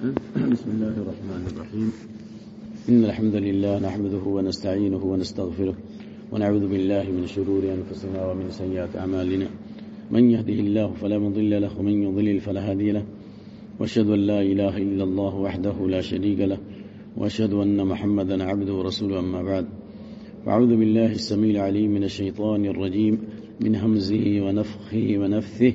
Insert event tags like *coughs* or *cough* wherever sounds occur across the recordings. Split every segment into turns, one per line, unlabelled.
بسم الله الرحمن الرحيم. إن الحمد لله نحمده ونستعينه ونستغفره ونعوذ بالله من شرور أنفسنا ومن سيئات أعمالنا. من يهده الله فلا مضل له، ومن يضلل فلا هادي له. واشهد أن لا إله إلا الله وحده لا شريك له واشهد أن محمدا عبده ورسوله أما بعد. فأعوذ بالله السميع العليم من الشيطان الرجيم، من همزه ونفخه ونفثه.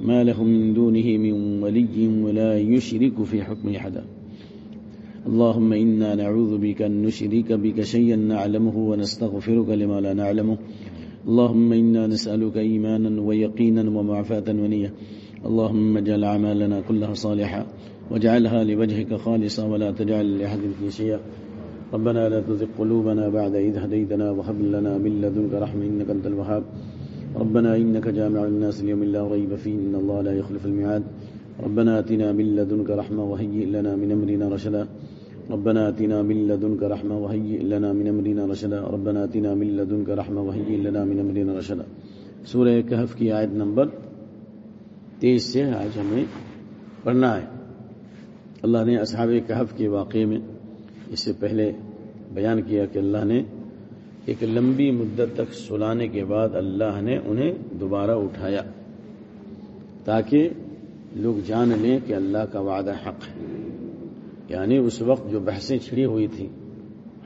ما له من دونه من ولي ولا يشرك في حكم أحدا اللهم إنا نعوذ بك أن نشرك بك شيئا نعلمه ونستغفرك لما لا نعلمه. اللهم إنا نسألك إيمانا ويقينا ومعفاة ونية. اللهم اجعل أعمالنا كلها صالحة. واجعلها لوجهك خالصة ولا تجعل لأحد في شيئا. ربنا لا تزغ قلوبنا بعد إذ هديتنا وهب لنا من لدنك رحمة إنك أنت الوهاب. ربنا إنك جامع الناس اليوم لا ريب فيه، إن الله لا يخلف الميعاد. ربنا آتنا من لدنك رحمة وهيئ لنا من أمرنا رشدا. ربنا آتنا من لدنك رحمة وهيئ لنا من أمرنا رشدا. ربنا آتنا من لدنك رحمة وهيئ لنا من أمرنا رشدا. سورہ کہف کی آیت نمبر تیئیس سے آج ہمیں پڑھنا ہے۔ اللہ نے اصحاب کہف کے واقعے میں اس سے پہلے بیان کیا کہ اللہ نے ایک لمبی مدت تک سلانے کے بعد اللہ نے انہیں دوبارہ اٹھایا تاکہ لوگ جان لیں کہ اللہ کا وعدہ حق ہے۔ یعنی اس وقت جو بحثیں چھڑی ہوئی تھیں،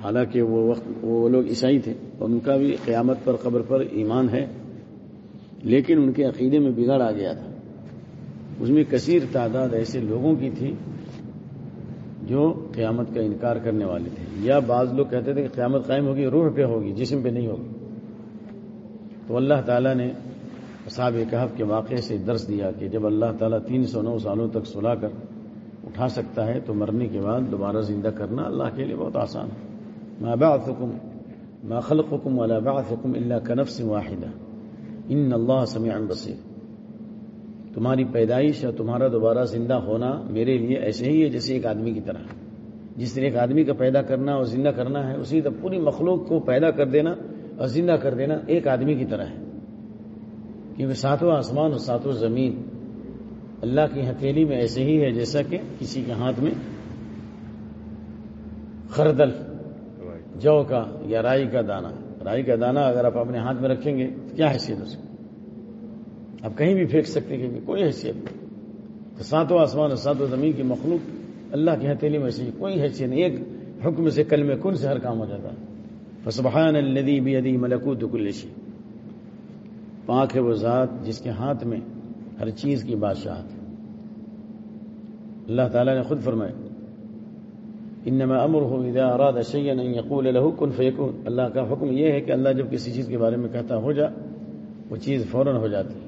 حالانکہ وہ وقت وہ لوگ عیسائی تھے، اور ان کا بھی قیامت پر قبر پر ایمان ہے، لیکن ان کے عقیدے میں بگاڑ آ گیا تھا۔ اس میں کثیر تعداد ایسے لوگوں کی تھی جو قیامت کا انکار کرنے والے تھے۔ یا بعض لوگ کہتے تھے کہ قیامت قائم ہوگی، روح پہ ہوگی، جسم پہ نہیں ہوگی۔ تو اللہ تعالیٰ نے اصحاب کہف کے واقعے سے درس دیا کہ جب اللہ تعالیٰ تین سو نو سالوں تک سلا کر اٹھا سکتا ہے تو مرنے کے بعد دوبارہ زندہ کرنا اللہ کے لیے بہت آسان ہے۔ ما بعثكم، ما خلقكم ولا بعثكم الا كنفس واحدہ ان اللہ سمیع بصیر تمہاری پیدائش اور تمہارا دوبارہ زندہ ہونا میرے لیے ایسے ہی ہے جیسے ایک آدمی کی طرح۔ جس طرح ایک آدمی کا پیدا کرنا اور زندہ کرنا ہے اسی طرح پوری مخلوق کو پیدا کر دینا اور زندہ کر دینا ایک آدمی کی طرح ہے۔ کیونکہ ساتوں آسمان اور ساتوں زمین اللہ کی ہتھیلی میں ایسے ہی ہے جیسا کہ کسی کے ہاتھ میں خردل جو کا یا رائی کا دانا۔ رائی کا دانا اگر آپ اپنے ہاتھ میں رکھیں گے تو کیا حیثیت اس آپ کہیں بھی پھینک سکتے ہیں کوئی حیثیت نہیں۔ تو ساتوں آسمان اور ساتوں زمین کی مخلوق اللہ کی ہتھیلی میں سے کوئی حیثیت نہیں۔ ایک حکم سے کل میں کن سے ہر کام ہو جاتا؟ فسبحان الذی بیدی ملکوت کل شیء۔ پاک ہے وہ ذات جس کے ہاتھ میں ہر چیز کی بادشاہت۔ اللہ تعالیٰ نے خود فرمایا، انما امره اذا اراد شيئا ان يقول له كن فيكون اللہ کا حکم یہ ہے کہ اللہ جب کسی چیز کے بارے میں کہتا ہو جا، وہ چیز فوراً ہو جاتی ہے۔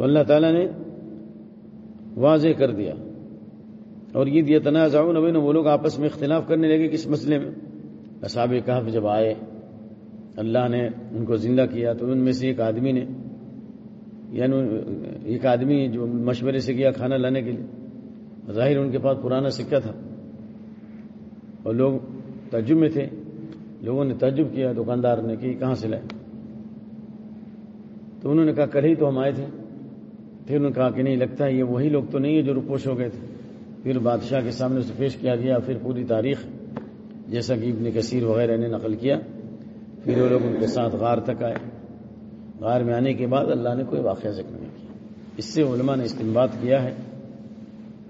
تو اللہ تعالیٰ نے واضح کر دیا اور یہ دیا تنازع نبین وہ لوگ آپس میں اختلاف کرنے لگے کس مسئلے میں؟ اصحاب کہف جب آئے، اللہ نے ان کو زندہ کیا تو ان میں سے ایک آدمی نے یعنی ایک آدمی جو مشورے سے کیا کھانا لانے کے لیے۔ ظاہر ان کے پاس پرانا سکہ تھا۔ اور لوگ تعجب میں تھے۔ لوگوں نے تعجب کیا، دکاندار نے کہ کہاں سے لائے؟ تو انہوں نے کہا کل ہی تو ہم آئے تھے۔ پھر انہوں نے کہا کہ نہیں، لگتا ہے یہ وہی لوگ تو نہیں ہے جو رپوش ہو گئے تھے۔ پھر بادشاہ کے سامنے اسے پیش کیا گیا، پھر پوری تاریخ جیسا کہ ابن کثیر وغیرہ نے نقل کیا۔ پھر وہ لوگ ان کے ساتھ غار تک آئے۔ غار میں آنے کے بعد اللہ نے کوئی واقعہ ذکر نہیں کیا۔ اس سے علماء نے استعمال کیا ہے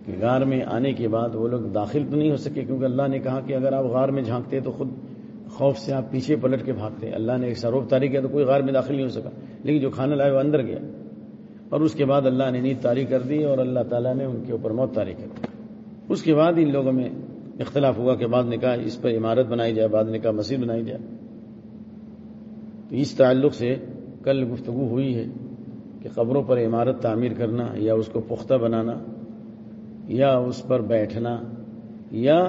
کہ غار میں آنے کے بعد وہ لوگ داخل تو نہیں ہو سکے، کیونکہ اللہ نے کہا کہ اگر آپ غار میں جھانکتے تو خود خوف سے آپ پیچھے پلٹ کے بھاگتے۔ اللہ نے ایک سروپ تاری کیا تو کوئی غار میں داخل نہیں ہو سکا، لیکن جو کھانا لائے وہ اندر گیا۔ اور اس کے بعد اللہ نے نیند تاری کر دی اور اللہ تعالیٰ نے ان کے اوپر موت تاری کر دی۔ اس کے بعد ان لوگوں میں اختلاف ہوا کہ بعد نے کہا اس پر عمارت بنائی جائے، بعد نے کہا مسجد بنائی جائے۔ تو اس تعلق سے کل گفتگو ہوئی ہے کہ قبروں پر عمارت تعمیر کرنا یا اس کو پختہ بنانا یا اس پر بیٹھنا یا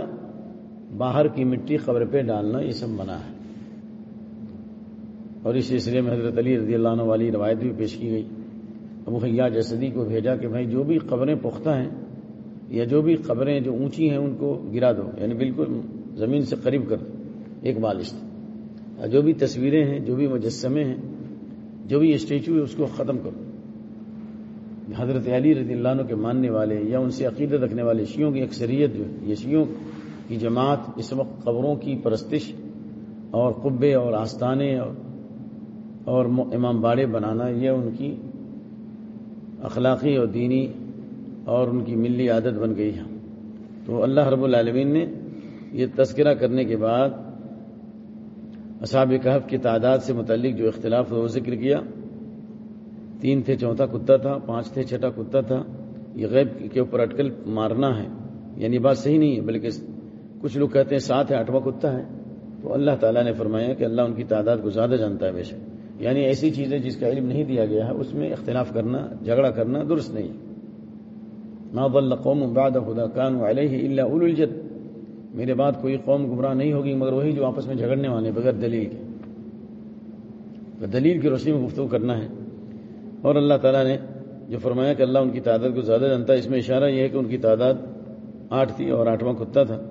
باہر کی مٹی قبر پہ ڈالنا، یہ سب منع ہے۔ اور اس سلسلے میں حضرت علی رضی اللہ عنہ والی روایت بھی پیش کی گئی۔ ابو حیا جسدی کو بھیجا کہ بھائی جو بھی قبریں پختہ ہیں یا جو بھی قبریں جو اونچی ہیں ان کو گرا دو یعنی بالکل زمین سے قریب کر دو، ایک بالشت۔ جو بھی تصویریں ہیں، جو بھی مجسمے ہیں، جو بھی اسٹیچو ہے، اس کو ختم کرو حضرت علی رضی اللہ عنہ کے ماننے والے یا ان سے عقیدت رکھنے والے شیوں کی اکثریت جو ہے، یہ شیوں کی جماعت اس وقت قبروں کی پرستش اور قبے اور آستانے اور امام باڑے بنانا، یہ ان کی اخلاقی اور دینی اور ان کی ملی عادت بن گئی ہے۔ تو اللہ رب العالمین نے یہ تذکرہ کرنے کے بعد اصحاب کہف کی تعداد سے متعلق جو اختلاف وہ ذکر کیا۔ تین تھے چوتھا کتا تھا، پانچ تھے چھٹا کتا تھا۔ یہ غیب کے اوپر اٹکل مارنا ہے۔ یعنی بات صحیح نہیں ہے، بلکہ کچھ لوگ کہتے ہیں سات ہے، آٹھواں کتا ہے۔ تو اللہ تعالیٰ نے فرمایا کہ اللہ ان کی تعداد کو زیادہ جانتا ہے ویسے یعنی ایسی چیزیں جس کا علم نہیں دیا گیا ہے، اس میں اختلاف کرنا، جھگڑا کرنا درست نہیں۔ ما قوم بعد خدا کان علیہ اللہ الجد۔ میرے بعد کوئی قوم گمراہ نہیں ہوگی، مگر وہی جو آپس میں جھگڑنے والے بغیر دلیل کے۔ دلیل کی روشنی میں گفتگو کرنا ہے۔ اور اللہ تعالیٰ نے جو فرمایا کہ اللہ ان کی تعداد کو زیادہ جانتا ہے، اس میں اشارہ یہ ہے کہ ان کی تعداد آٹھ تھی اور آٹھواں کتا تھا۔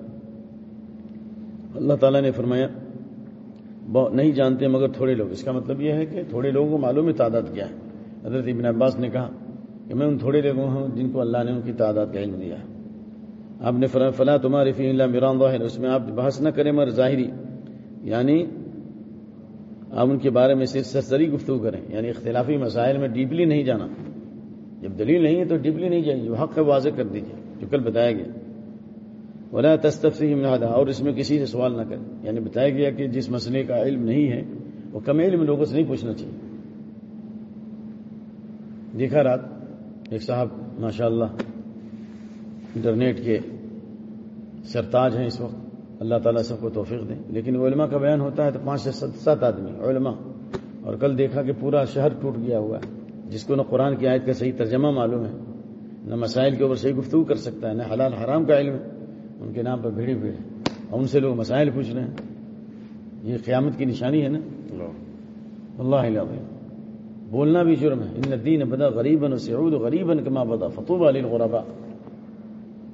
اللہ تعالیٰ نے فرمایا نہیں جانتے مگر تھوڑے لوگ۔ اس کا مطلب یہ ہے کہ تھوڑے لوگوں کو معلوم ہے تعداد کیا ہے۔ حضرت ابن عباس نے کہا کہ میں ان تھوڑے لوگوں ہوں جن کو اللہ نے ان کی تعداد کا علم دیا ہے۔ آپ نے فلاں تمہاری فی اللہ میران ظاہر اس میں آپ بحث نہ کریں مگر ظاہری یعنی آپ ان کے بارے میں صرف سرسری گفتگو کریں۔ یعنی اختلافی مسائل میں ڈیپلی نہیں جانا۔ جب دلیل نہیں ہے تو ڈیپلی نہیں جائیں جو حق ہے واضح کر دیجیے جو کل بتایا گیا۔ ولا تصطفی امرادا اور اس میں کسی سے سوال نہ کریں۔ یعنی بتایا گیا کہ جس مسئلے کا علم نہیں ہے، وہ کم علم لوگوں سے نہیں پوچھنا چاہیے۔ دیکھا رات، ایک صاحب ماشاء اللہ انٹرنیٹ کے سرتاج ہیں اس وقت۔ اللہ تعالیٰ سب کو توفیق دیں لیکن علماء کا بیان ہوتا ہے تو پانچ سے سات آدمی، علماء۔ اور کل دیکھا کہ پورا شہر ٹوٹ گیا ہوا ہے۔ جس کو نہ قرآن کی آیت کا صحیح ترجمہ معلوم ہے، نہ مسائل کے اوپر صحیح گفتگو کر سکتا ہے، نہ حلال حرام کا علم ہے۔ ان کے نام پر بھیڑی بھیڑ اور ان سے لوگ مسائل پوچھ رہے ہیں۔ یہ قیامت کی نشانی ہے نا؟ اللہ۔ بولنا بھی جرم ہے۔ ان دین بدا غریباً سعود غریباً کما بدا فتوب علی الغربا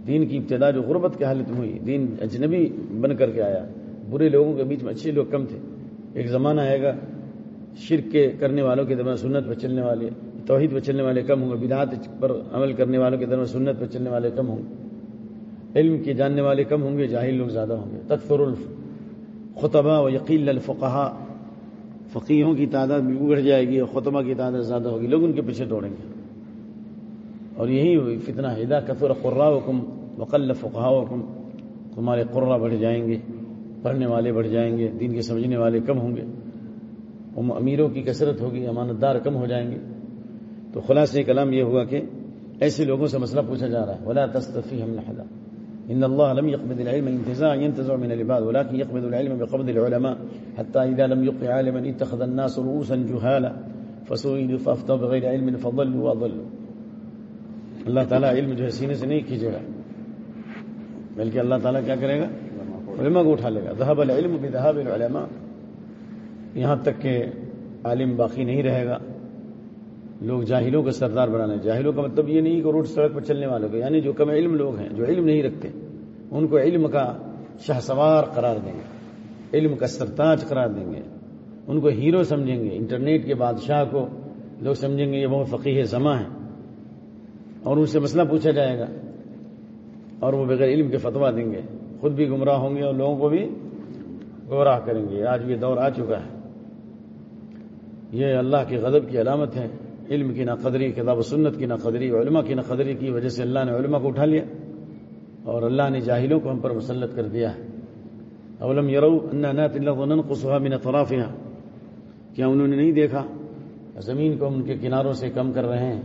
دین کی ابتدا جو غربت کی حالت میں ہوئی دین اجنبی بن کر کے آیا۔ برے لوگوں کے بیچ میں اچھے لوگ کم تھے۔ ایک زمانہ آئے گا شرک کے کرنے والوں کے درمیان سنت پہ چلنے والے توحید پہ چلنے والے کم ہوں گے بدعات پر عمل کرنے والوں کے درمیان سنت پہ چلنے والے کم ہوں گے۔ علم کے جاننے والے کم ہوں گے، جاہل لوگ زیادہ ہوں گے۔ تکفر خطبہ و یقین الفقہ فقیحوں کی تعداد بھی بگڑ جائے گی اور خطبہ کی تعداد زیادہ ہوگی۔ لوگ ان کے پیچھے دوڑیں گے۔ اور یہی فتنہ ہدا کثر قرا حکم وقل فقہ حکم تمہارے قرہ بڑھ جائیں گے، پڑھنے والے بڑھ جائیں گے، دین کے سمجھنے والے کم ہوں گے۔ امیروں کی کثرت ہوگی امانت دار کم ہو جائیں گے۔ تو خلاص کلام یہ ہوا کہ ایسے لوگوں سے مسئلہ پوچھا جا رہا ہے۔ ولا تصطفی ہم نہ ان الله لم يقبض العلم انتزاع ينتزع من العباد، ولكن يقبض العلم بقبض العلماء، حتى اذا لم يقع عالما اتخذ الناس رؤوسا جهالا. فسئلوا فافتوا بغير علم فضلوا واضلوا اللہ تعالیٰ علم جو ہے سینے سے نہیں کھینچے گا، بلکہ اللہ تعالیٰ کیا کرے گا؟ علما کو اٹھا لے گا. ذہب العلم بذهاب العلماء. یہاں تک کہ عالم باقی نہیں رہے گا۔ لوگ جاہلوں کا سردار بنانا جاہلوں کا مطلب یہ نہیں کہ روڈ سڑک پر چلنے والوں کو یعنی جو کم علم لوگ ہیں، جو علم نہیں رکھتے، ان کو علم کا شاہ سوار قرار دیں گے، علم کا سرتاج قرار دیں گے، ان کو ہیرو سمجھیں گے، انٹرنیٹ کے بادشاہ کو لوگ سمجھیں گے یہ بہت فقیر زماں ہے، اور ان سے مسئلہ پوچھا جائے گا، اور وہ بغیر علم کے فتوا دیں گے، خود بھی گمراہ ہوں گے اور لوگوں کو بھی گمراہ کریں گے، آج بھی دور آ چکا ہے۔ یہ اللہ کے غضب کی علامت ہے۔ علم کی ناقدری کتاب و سنت کی ناقدری علماء کی ناقدری کی وجہ سے اللہ نے علماء کو اٹھا لیا اور اللہ نے جاہلوں کو ہم پر مسلط کر دیا ہے۔ اولم یرو اللہ من طرافها کیا انہوں نے نہیں دیکھا؟ زمین کو ان کے کناروں سے کم کر رہے ہیں۔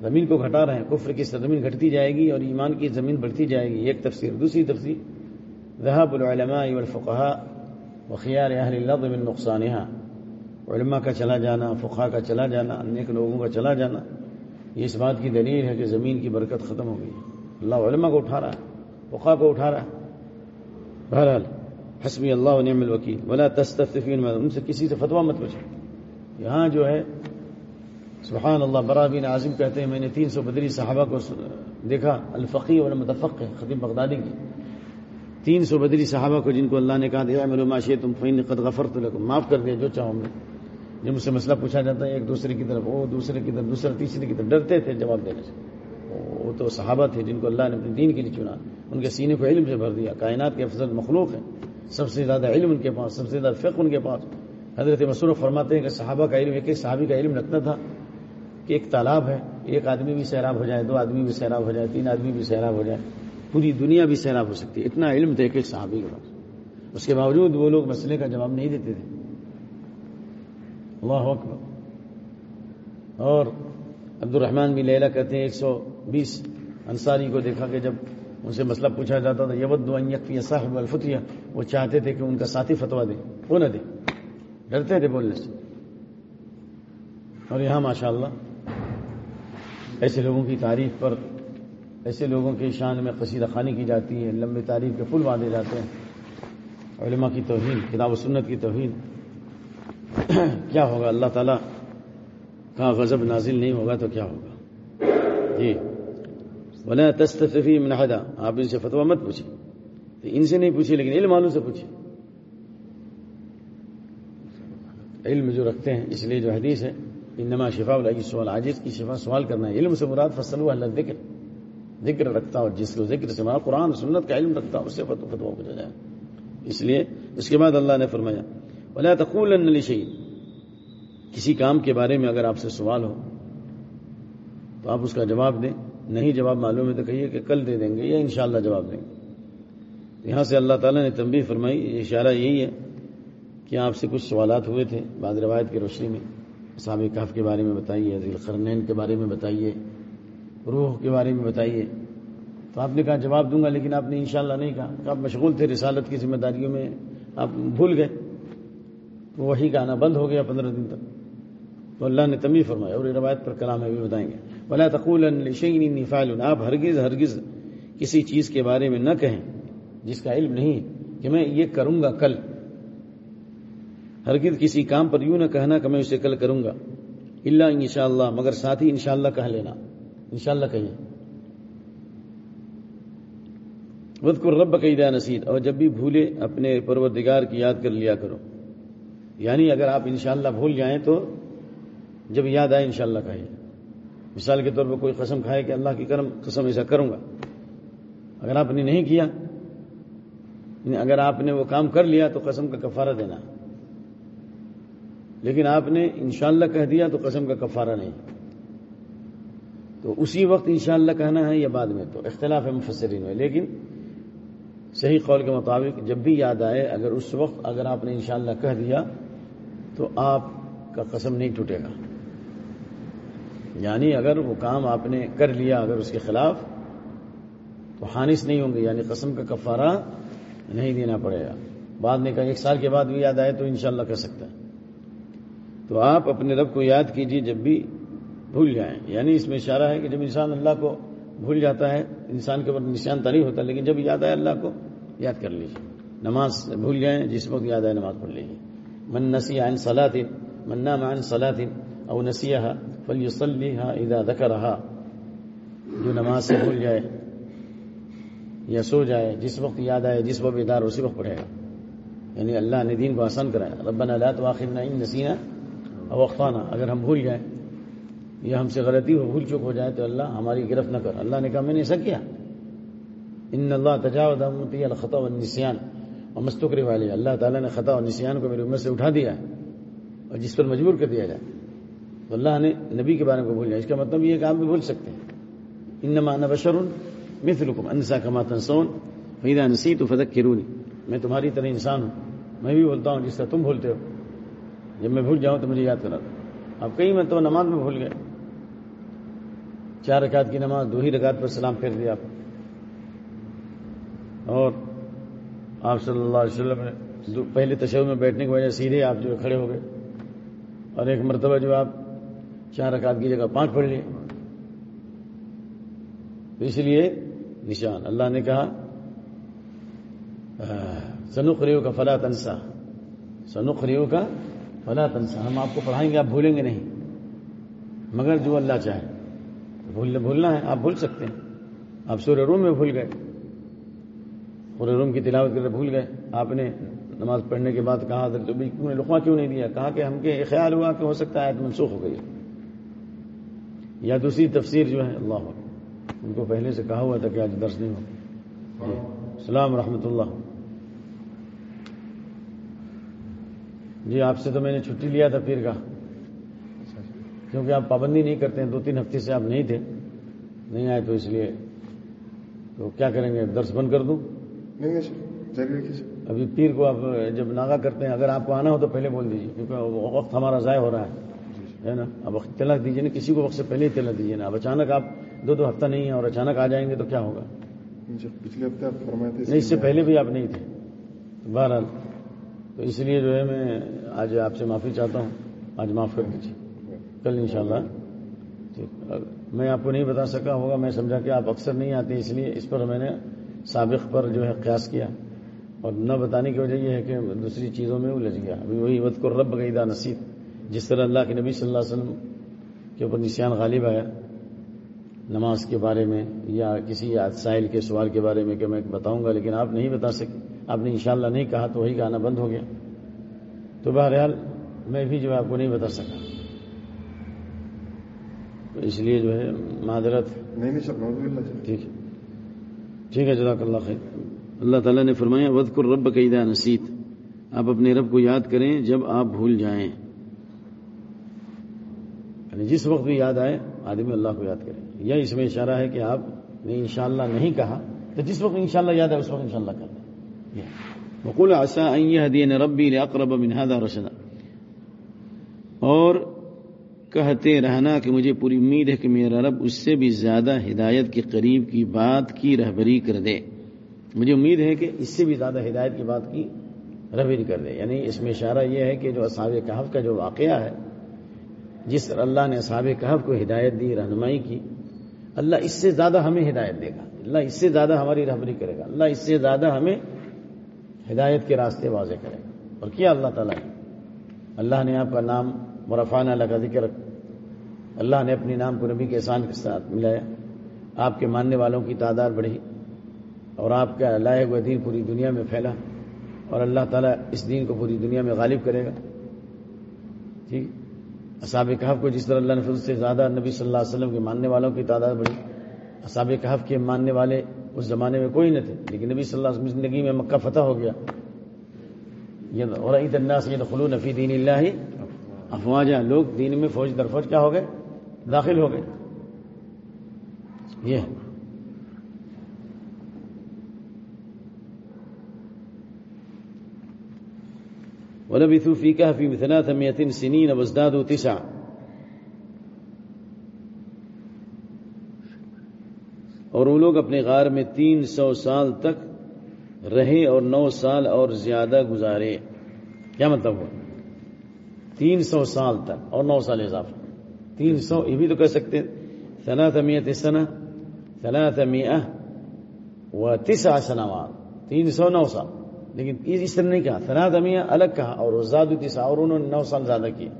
زمین کو گھٹا رہے ہیں۔ کفر کی زمین گھٹتی جائے گی اور ایمان کی زمین بڑھتی جائے گی۔ ایک تفسیر، دوسری تفسیر۔ ذهب العلماء والفقهاء وخيار اهل الارض من نقصانها۔ علماء کا چلا جانا فقہا کا چلا جانا نیک لوگوں کا چلا جانا، یہ اس بات کی دلیل ہے کہ زمین کی برکت ختم ہو گئی اللہ علماء کو اٹھا رہا ہے فقہ کو اٹھا رہا ہے۔ بہرحال، حسبی اللہ نعم الوکیل۔ ولا تستفین ان سے کسی سے فتوا مت پوچھے یہاں جو ہے سبحان اللہ برا بن عظیم کہتے ہیں، میں نے تین سو بدری صحابہ کو دیکھا الفقی اور متفق خطیب بغدادی کی۔ تین سو بدری صحابہ کو جن کو اللہ نے کہا دیا میرے معاشی تم فین قد غفر تو لکم، معاف کر دیا جو چاہو میں جب مجھ سے مسئلہ پوچھا جاتا ہے، ایک دوسرے کی طرف، وہ دوسرے کی طرف دوسرا تیسرے کی طرف ڈرتے تھے، جواب دینے سے۔ وہ تو صحابہ تھے جن کو اللہ نے اپنے دین کے لیے چنا۔ ان کے سینے کو علم سے بھر دیا۔ کائنات کے افضل مخلوق ہے سب سے زیادہ علم ان کے پاس، سب سے زیادہ فقہ ان کے پاس۔ حضرت مسور فرماتے ہیں کہ صحابہ کا علم، ایک ایک صحابی کا علم رکھتا تھا کہ ایک تالاب ہے، ایک آدمی بھی سیراب ہو جائے، دو آدمی بھی سیراب ہو جائے، تین آدمی بھی سیراب ہو جائے۔ پوری دنیا بھی سیراب ہو سکتی ہے۔ اتنا علم تھا ایک ایک صحابی کے پاس۔ اس کے باوجود وہ لوگ مسئلے کا جواب نہیں دیتے تھے۔ اللہ اکبر۔ اور عبد الرحمان بن لیلہ کہتے ہیں ایک سو بیس انصاری کو دیکھا کہ جب ان سے مسئلہ پوچھا جاتا تھا، یود یکفی صاحب الفتیہ، وہ چاہتے تھے کہ ان کا ساتھی فتوا دے۔ وہ نہ دے۔ ڈرتے تھے بولنے سے۔ اور یہاں ماشاء اللہ ایسے لوگوں کی تعریف پر ایسے لوگوں کے شان میں قصیدہ خانی کی جاتی ہے لمبی تعریف کے پل باندھے جاتے ہیں۔ علماء کی توہین، کتاب و سنت کی توہین *coughs* کیا ہوگا؟ اللہ تعالیٰ کا غضب نازل نہیں ہوگا تو کیا ہوگا؟ جی۔ بنا تصفی منہدا آپ ان سے فتوا مت پوچھیں۔ ان سے نہیں پوچھے لیکن علم والوں سے پوچھیں۔ علم جو رکھتے ہیں، اس لیے جو حدیث ہے، انما شفا الگ سوال عاجز کی شفا سوال کرنا ہے۔ علم سے مراد فصل اللہ ذکر ذکر رکھتا ہو، جس کو ذکر سے مراد قرآن سنت کا علم رکھتا ہو، اس سے فتوا پوچھا جائے۔ اس لیے، اس کے بعد اللہ نے فرمایا بلا تقول شہید کسی کام کے بارے میں اگر آپ سے سوال ہو، تو آپ اس کا جواب دیں۔ نہیں جواب معلوم ہے تو کہیے کہ کل دے دیں گے یا انشاءاللہ جواب دیں گے۔ یہاں سے اللہ تعالیٰ نے تنبیہ فرمائی اشارہ یہی ہے کہ آپ سے کچھ سوالات ہوئے تھے بعد روایت کی روشنی میں۔ صحاب کاف کے بارے میں بتائیے ذیل قرنین کے بارے میں بتائیے، روح کے بارے میں بتائیے۔ تو آپ نے کہا جواب دوں گا لیکن آپ نے انشاءاللہ نہیں کہا۔ کہ آپ مشغول تھے رسالت کی ذمہ داریوں میں، آپ بھول گئے۔ وہی کا آنا بند ہو گیا پندرہ دن تک۔ تو اللہ نے تمی فرمایا، اور روایت پر کلام بھی بتائیں گے۔ بلا تقول فعل آپ ہرگز ہرگز کسی چیز کے بارے میں نہ کہیں جس کا علم نہیں کہ میں یہ کروں گا کل۔ ہرگز کسی کام پر یوں نہ کہنا کہ میں اسے کل کروں گا۔ اللہ ان شاء اللہ مگر ساتھ ہی ان شاء اللہ کہہ لینا۔ ان شاء اللہ کہیے ود رب کا نصیر اور جب بھی بھولے، اپنے پروردگار کی یاد کر لیا کرو۔ یعنی اگر آپ انشاءاللہ بھول جائیں تو جب یاد آئے انشاءاللہ کہیے مثال کے طور پر کوئی قسم کھائے کہ اللہ کی کرم، قسم ایسا کروں گا۔ اگر آپ نے نہیں کیا یعنی اگر آپ نے وہ کام کر لیا تو قسم کا کفارہ دینا۔ لیکن آپ نے انشاءاللہ کہہ دیا تو قسم کا کفارہ نہیں۔ تو اسی وقت انشاءاللہ کہنا ہے یا بعد میں تو اختلاف ہے مفسرین میں لیکن صحیح قول کے مطابق جب بھی یاد آئے، اگر اس وقت اگر آپ نے انشاءاللہ کہہ دیا تو آپ کا قسم نہیں ٹوٹے گا۔ یعنی اگر وہ کام آپ نے کر لیا اگر اس کے خلاف، تو حانث نہیں ہوں گے یعنی قسم کا کفارہ نہیں دینا پڑے گا۔ بعد میں کہیں ایک سال کے بعد بھی یاد آئے تو انشاءاللہ کر سکتا ہے تو آپ اپنے رب کو یاد کیجیے جب بھی بھول جائیں۔ یعنی اس میں اشارہ ہے کہ جب انسان اللہ کو بھول جاتا ہے، انسان کے اوپر نشان تاری ہوتا ہے، لیکن جب یاد آئے اللہ کو، یاد کر لیجیے نماز بھول جائیں، جس وقت یاد آئے نماز پڑھ لیجیے من نسی عن صلاح من نام عن صلاح او نسیحا فلی اذا ذکرها جو نماز سے بھول جائے یا سو جائے، جس وقت یاد آئے، جس وقت بیدار، اسی وقت پڑھے گا۔ یعنی اللہ نے دین کو آسان کرایا۔ ربنا لا تواخذنا ان نسینا او اخطانا اگر ہم بھول جائیں یا ہم سے غلطی ہو، بھول چک ہو جائے تو اللہ ہماری گرفت نہ کر۔ اللہ نے کہا، میں نے ایسا کیا؟ ان اللہ تجاوز امتی الخطا والنسیان اور مستقری والے اللہ تعالیٰ نے خطا اور نسیان کو میری عمر سے اٹھا دیا ہے اور جس پر مجبور کر دیا جائے۔ تو اللہ نے نبی کے بارے میں بھول جائے اس کا مطلب یہ کہ آپ بھی بھول سکتے ہیں۔ انما انا بشر مثلکم، انسا کما تنسون فیدا نسی تو فدق میں تمہاری طرح انسان ہوں۔ میں بھی بولتا ہوں جس طرح تم بھولتے ہو۔ جب میں بھول جاؤں تو مجھے یاد کرا دو اب کئی میں تو نماز میں بھول گئے۔ چار رکعت کی نماز، دو ہی رکعت پر سلام پھیر دیا آپ۔ اور آپ صلی اللہ علیہ وسلم نے پہلے تشہد میں بیٹھنے کی وجہ سیدھے آپ جو کھڑے ہو گئے اور ایک مرتبہ جو آپ چار رکعت کی جگہ پانچ پڑھ لیے۔ اس لیے نشان۔ اللہ نے کہا سنخریو کا فلا تنسا۔ سنخریو کا فلا تنسا۔ ہم آپ کو پڑھائیں گے، آپ بھولیں گے نہیں۔ مگر جو اللہ چاہے۔ بھول بھولنا ہے، آپ بھول سکتے ہیں۔ آپ سورہ روم میں بھول گئے۔ روم کی تلاوت کر بھول گئے۔ آپ نے نماز پڑھنے کے بعد کہا تو لقمہ کیوں نہیں دیا؟ کہا کہ ہم کے خیال ہوا کہ ہو سکتا ہے منسوخ ہو گئی۔ یا دوسری تفسیر جو ہے، اللہ ان کو پہلے سے کہا ہوا تھا کہ آج درس نہیں ہو السلام رحمۃ اللہ۔ جی آپ سے تو میں نے چھٹی لیا تھا پھر کا۔ کیونکہ آپ پابندی نہیں کرتے ہیں، دو تین ہفتے سے آپ نہیں تھے۔ نہیں آئے تو اس لیے تو کیا کریں گے؟ درس بند کر دوں۔ ابھی پیر کو آپ جب ناگا کرتے ہیں اگر آپ کو آنا ہو تو پہلے بول دیجیے کیونکہ وقت ہمارا ضائع ہو رہا ہے۔ ہے نا؟ اب وقت تلاک دیجیے نا کسی کو وقت سے پہلے ہی تلاک دیجیے نا۔ اب اچانک آپ دو دو ہفتہ نہیں ہیں اور اچانک آ جائیں گے تو کیا ہوگا؟
پچھلے ہفتے آپ فرمائے تھے
نہیں اس سے پہلے بھی آپ نہیں تھے۔ بہرحال تو اس لیے جو ہے میں آج آپ سے معافی چاہتا ہوں۔ آج معاف کر دیجیے کل انشاءاللہ۔ ٹھیک میں آپ کو نہیں بتا سکا ہوگا میں سمجھا کہ آپ اکثر نہیں آتے اس لیے اس پر میں نے سابق پر جو ہے قیاس کیا اور نہ بتانے کی وجہ یہ ہے کہ دوسری چیزوں میں الجھ گیا۔ ابھی وہی وط کو رب گئیدہ نصیب۔ جس طرح اللہ کے نبی صلی اللہ علیہ وسلم کے اوپر نسان غالب آیا نماز کے بارے میں یا کسی سائل کے سوال کے بارے میں کہ میں بتاؤں گا لیکن آپ نہیں بتا سکے آپ نے انشاءاللہ نہیں کہا تو وہی گانا بند ہو گیا۔ تو بہرحال میں بھی جو آپ کو نہیں بتا سکا۔ اس لیے جو ہے معذرت۔ ٹھیک ہے۔ ٹھیک ہے، جزاک اللہ خیر۔ اللہ تعالیٰ نے فرمایا ود کر رب قیدہ نصیت آپ اپنے رب کو یاد کریں جب آپ بھول جائیں۔ یعنی جس وقت بھی یاد آئے، آدمی اللہ کو یاد کرے۔ یا اس میں اشارہ ہے کہ آپ نے انشاءاللہ نہیں کہا، تو جس وقت انشاءاللہ یاد ہے اس وقت انشاءاللہ کر دیں وقول عسى ان يهديني ربي من هذا رشدا۔ اور کہتے رہنا کہ مجھے پوری امید ہے کہ میرا رب اس سے بھی زیادہ ہدایت کے قریب کی بات کی رہبری کر دے۔ مجھے امید ہے کہ اس سے بھی زیادہ ہدایت کی بات کی رہبری کر دے۔ یعنی اس میں اشارہ یہ ہے کہ جو اصحاب کہف کا جو واقعہ ہے، جس طرح اللہ نے اصحاب کہف کو ہدایت دی، رہنمائی کی، اللہ اس سے زیادہ ہمیں ہدایت دے گا۔ اللہ اس سے زیادہ ہماری رہبری کرے گا۔ اللہ اس سے زیادہ ہمیں ہدایت کے راستے واضح کرے گا۔ اور کیا اللہ تعالیٰ نے؟ اللہ نے آپ کا نام مرفان اللہ کا ذکر اللہ نے اپنے نام کو نبی کے احسان کے ساتھ ملایا۔ آپ کے ماننے والوں کی تعداد بڑھی اور آپ کا لائے ہوا دین پوری دنیا میں پھیلا اور اللہ تعالیٰ اس دین کو پوری دنیا میں غالب کرے گا۔ جی، ٹھیک اصاب کہف کو جس طرح اللہ نے سے زیادہ نبی صلی اللہ علیہ وسلم کے ماننے والوں کی تعداد بڑھی اصاب کہف کے ماننے والے اس زمانے میں کوئی نہ تھے، لیکن نبی صلی اللہ علیہ وسلم زندگی میں مکہ فتح ہو گیا۔ اور عید اللہ سے خلو نفی دین اللہ افواجہ لوگ دین میں فوج در فوج کیا ہو گئے؟ داخل ہو گئے۔ یہ ولبثوا في كهف ثلاثمائة سنين وازدادوا تسعا۔ اور وہ لوگ اپنے غار میں تین سو سال تک رہے اور نو سال اور زیادہ گزارے۔ کیا مطلب ہوا؟ تین سو سال تک اور نو سال اضافہ۔ تین سو، یہ بھی تو کہہ سکتے ثلاث میت سنہ ثلاث میہ و تسع سنوات۔ تین سو نو سال۔ لیکن اس طرح نہیں کہا۔ ثلاث میہ الگ کہا اور زاد تسع اور انہوں نے نو سال زیادہ کیا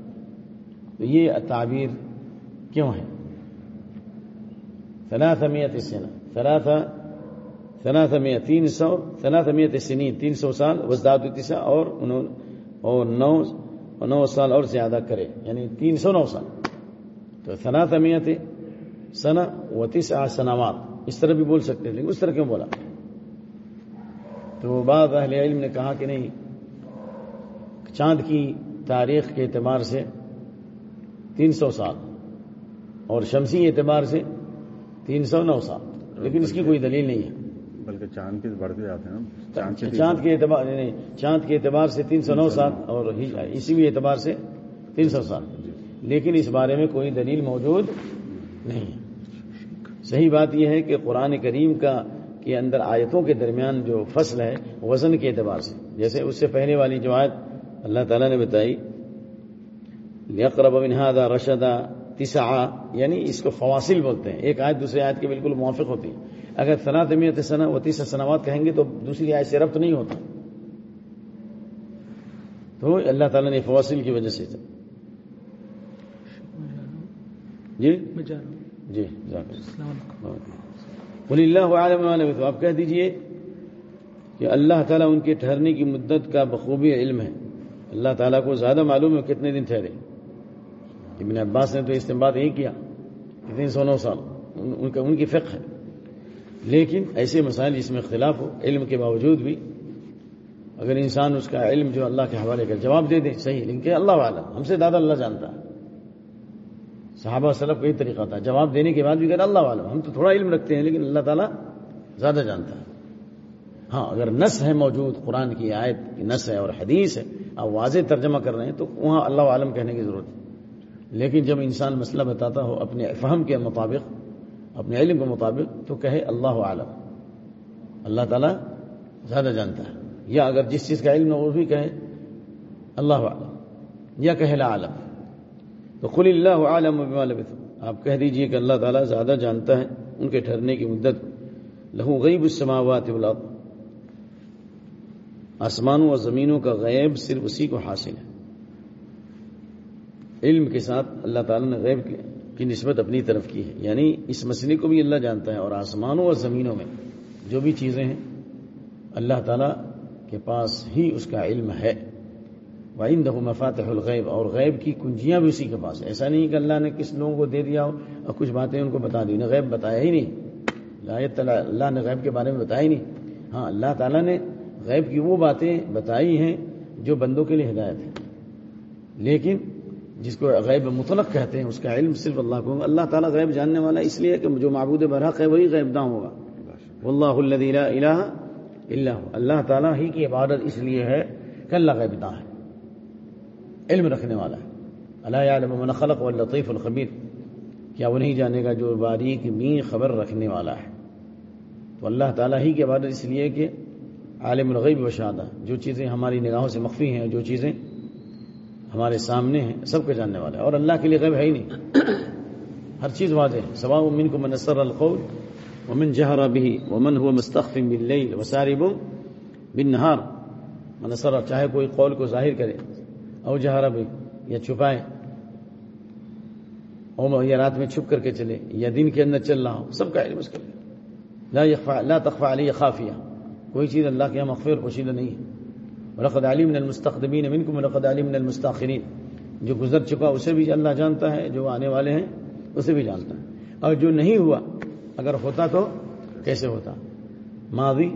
تو یہ تعبیر کیوں ہے؟ ثلاث میت سنہ۔ ثلاث ثلاث میہ تین سو ثلاث میت سنین۔ تین سو سال وزداد تسع اور انہوں اور نو نو سال اور زیادہ کرے یعنی تین سو نو سال۔ تو ثنا تمیت سنا و تسع سنوات۔ اس طرح بھی بول سکتے لیکن اس طرح کیوں بولا؟ تو بعض اہل علم نے کہا کہ نہیں چاند کی تاریخ کے اعتبار سے تین سو سال اور شمسی اعتبار سے تین سو نو سال۔ لیکن اس کی کوئی دلیل نہیں ہے۔
بلکہ چاند کے بڑھتے جاتے ہیں
چاند کے اعتبار نہیں چاند کے اعتبار سے تین سو نو سال اور اسی بھی اعتبار سے تین سو سال۔ لیکن اس بارے میں کوئی دلیل موجود نہیں۔ صحیح بات یہ ہے کہ قرآن کریم کا کے اندر آیتوں کے درمیان جو فصل ہے وزن کے اعتبار سے۔ جیسے اس سے پہلے والی جو آیت اللہ تعالیٰ نے بتائی رشدا تسا یعنی اس کو فواصل بولتے ہیں۔ ایک آیت دوسرے آیت کے بالکل موافق ہوتی ہے۔ اگر صنعت میت سنا و تیسرا سناوات کہیں گے تو دوسری آئے سے ربط نہیں ہوتا۔ تو اللہ تعالیٰ نے فواصل کی وجہ سے جی؟ جی بولی اللہ۔ عالم عالم تو آپ کہہ دیجیے کہ اللہ تعالیٰ ان کے ٹھہرنے کی مدت کا بخوبی علم ہے۔ اللہ تعالیٰ کو زیادہ معلوم ہے کتنے دن ٹھہرے۔ ابن عباس نے تو استعمال یہی کیا۔ تین سو نو سال۔ ان کا ان کی فقہ ہے۔ لیکن ایسے مسائل جس میں اختلاف ہو، علم کے باوجود بھی، اگر انسان اس کا علم جو اللہ کے حوالے کا جواب دے دے، صحیح، لیکن کہ اللہ والا، ہم سے زیادہ اللہ جانتا۔ ہے صحابہ صلف کا یہ طریقہ تھا، جواب دینے کے بعد بھی کہتے اللہ والا، ہم تو تھوڑا علم رکھتے ہیں، لیکن اللہ تعالیٰ زیادہ جانتا۔ ہے ہاں اگر نس ہے موجود، قرآن کی آیت کی نس ہے اور حدیث ہے، آپ واضح ترجمہ کر رہے ہیں، تو وہاں اللہ عالم کہنے کی ضرورت ہے۔ لیکن جب انسان مسئلہ بتاتا ہو اپنے فہم کے مطابق اپنے علم کے مطابق تو کہے اللہ عالم اللہ تعالیٰ زیادہ جانتا ہے۔ یا اگر جس چیز کا علم وہ بھی کہے اللہ عالم یا کہے لا عالم تو خلی اللہ عالم آپ کہہ دیجیے کہ اللہ تعالیٰ زیادہ جانتا ہے ان کے ٹھہرنے کی مدت۔ لہو غیب السماوات والارض۔ آسمانوں اور زمینوں کا غیب صرف اسی کو حاصل ہے۔ علم کے ساتھ اللہ تعالیٰ نے غیب کیا۔ کی نسبت اپنی طرف کی ہے۔ یعنی اس مسئلے کو بھی اللہ جانتا ہے اور آسمانوں اور زمینوں میں جو بھی چیزیں ہیں، اللہ تعالیٰ کے پاس ہی اس کا علم ہے۔ وائن دہ مفات الغیب اور غیب کی کنجیاں بھی اسی کے پاس ایسا نہیں کہ اللہ نے کس لوگوں کو دے دیا ہو اور کچھ باتیں ان کو بتا دی نہ غیب بتایا ہی نہیں۔ اللہ نے غیب کے بارے میں بتایا ہی نہیں۔ ہاں اللہ تعالیٰ نے غیب کی وہ باتیں بتائی ہیں جو بندوں کے لیے ہدایت ہے لیکن جس کو غیب مطلق کہتے ہیں، اس کا علم صرف اللہ کو اللہ تعالیٰ غیب جاننے والا اس لیے کہ جو معبود برحق ہے وہی غیب داں ہوگا۔ اللہ الہ الہ اللہ اللہ تعالیٰ ہی کی عبادت اس لیے ہے کہ اللہ غیب داں ہے۔ علم رکھنے والا ہے۔ اللہ عالم من خلق و لطیف الخبیر۔ کیا وہ نہیں جانے گا جو باریک می خبر رکھنے والا ہے۔ تو اللہ تعالیٰ ہی کی عبادت اس لیے کہ عالم الغیب و شادہ جو چیزیں ہماری نگاہوں سے مخفی ہیں جو چیزیں ہمارے سامنے ہیں سب کے جاننے والے اور اللہ کے لیے غیب ہے ہی نہیں۔ *coughs* ہر چیز واضح ہے۔ سوا من کو منصر القول ومن جہر بھی ومن ہوا مستقف باللیل وسارب بالنہار۔ منصر چاہے کوئی قول کو ظاہر کرے او جہر بھی یا چھپائے او یا رات میں چھپ کر کے چلے یا دن کے اندر چل رہا ہو سب کا علم اس کے لا لا تخفى علی خافیہ۔ کوئی چیز اللہ کے یہاں اور پوشیدہ نہیں ہے۔ ولقد علیم من المستقدمین منکم ولقد علیم من المستاخرین جو گزر چکا اسے بھی اللہ جانتا ہے، جو آنے والے ہیں، اسے بھی جانتا ہے۔ اور جو نہیں ہوا، اگر ہوتا تو کیسے ہوتا؟ ماضی،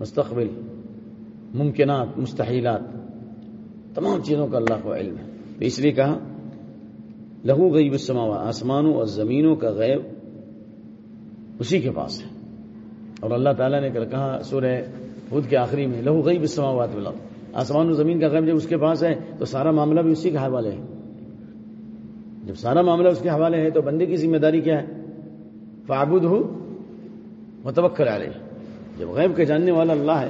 مستقبل، ممکنات، مستحیلات۔ تمام چیزوں کا اللہ کو علم ہے۔ تو اس لیے کہا، لہو غیب السماوا آسمانوں اور زمینوں کا غیب اسی کے پاس ہے۔ اور اللہ تعالیٰ نے کہا، سورہ خود کے آخری میں، لہو غیب السماوات والارض۔ آسمان و زمین کا غیب جب اس کے پاس ہے، تو سارا معاملہ بھی اسی کے حوالے ہے۔ جب سارا معاملہ اس کے حوالے ہے، تو بندے کی ذمہ داری کیا ہے؟ فعبد ہو متوکل علیہ۔ جب غیب کے جاننے والا اللہ ہے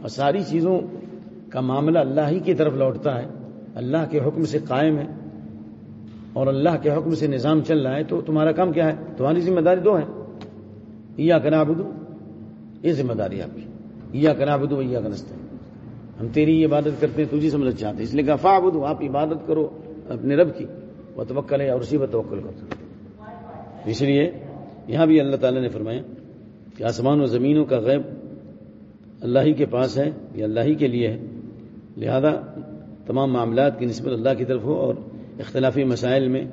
اور ساری چیزوں کا معاملہ اللہ ہی کی طرف لوٹتا ہے، اللہ کے حکم سے قائم ہے اور اللہ کے حکم سے نظام چل رہا ہے، تو تمہارا کام کیا ہے؟ تمہاری ذمہ داری دو ہے۔ یا کنا بدو یہ ذمہ داری آپ کی۔ یا کنا بدو یا کنستے ہم تیری یہ عبادت کرتے ہیں تجھے جی سمجھ چاہتے ہیں۔ اس لیے گفا بدو آپ عبادت کرو اپنے رب کی۔ وہ توکل ہے اور اسی پر توکل کرو۔ اس لیے یہاں بھی اللہ تعالیٰ نے فرمایا کہ آسمان و زمینوں کا غیب اللہ ہی کے پاس ہے یا اللہ ہی کے لیے ہے۔ لہذا تمام معاملات کی نسبت اللہ کی طرف ہو اور اختلافی مسائل میں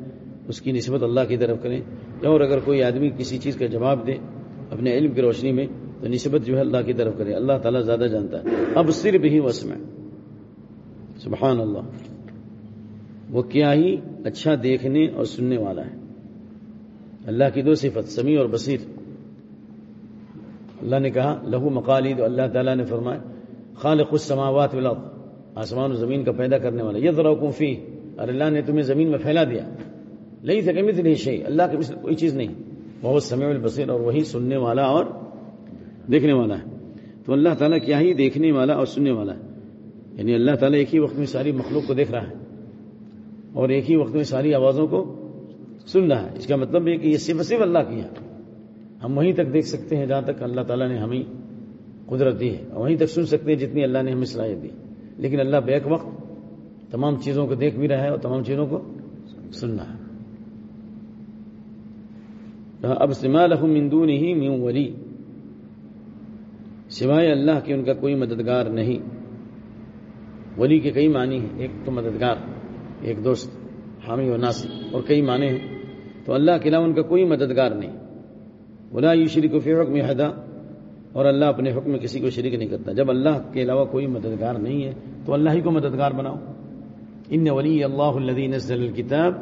اس کی نسبت اللہ کی طرف کریں۔ اور اگر کوئی آدمی کسی چیز کا جواب دے اپنے علم کی روشنی میں تو نسبت جو ہے اللہ کی طرف کرے۔ اللہ تعالیٰ زیادہ جانتا ہے۔ اب صرف ہی وسم سبحان اللہ۔ وہ کیا ہی اچھا دیکھنے اور سننے والا ہے۔ اللہ کی دو صفت، سمیع اور بصیر۔ اللہ نے کہا، لہو مقالید اللہ تعالیٰ نے فرمایا، خالق السماوات والارض۔ آسمان و زمین کا پیدا کرنے والا۔ یہ ذرا فی اور اللہ نے تمہیں زمین میں پھیلا دیا۔ نہیں تھا کمی نہیں شی اللہ کے مثل کوئی چیز نہیں۔ بہت سمیع البصیر اور وہی سننے والا اور دیکھنے والا ہے۔ تو اللہ تعالیٰ کیا ہی دیکھنے والا اور سننے والا ہے۔ یعنی اللہ تعالیٰ ایک ہی وقت میں ساری مخلوق کو دیکھ رہا ہے اور ایک ہی وقت میں ساری آوازوں کو سن رہا ہے۔ اس کا مطلب یہ کہ یہ صرف صرف اللہ کی ہے۔ ہم وہیں تک دیکھ سکتے ہیں جہاں تک اللہ تعالیٰ نے ہمیں قدرت دی ہے۔ وہیں تک سن سکتے ہیں جتنی اللہ نے ہمیں صلاحیت دی۔ لیکن اللہ بیک وقت تمام چیزوں کو دیکھ بھی رہا ہے اور تمام چیزوں کو سننا ہے۔ اب سما لہم مندون ہی میوں ولی۔ سوائے اللہ کے ان کا کوئی مددگار نہیں۔ ولی کے کئی معنی ہیں، ایک تو مددگار، ایک دوست، حامی و ناصر، اور کئی معنی ہیں۔ تو اللہ کے علاوہ ان کا کوئی مددگار نہیں۔ ولا یو شریک فی حکم حدا اور اللہ اپنے حکم میں کسی کو شریک نہیں کرتا۔ جب اللہ کے علاوہ کوئی مددگار نہیں ہے، تو اللہ ہی کو مددگار بناؤ۔ ان ولی اللہ الذي نزل الكتاب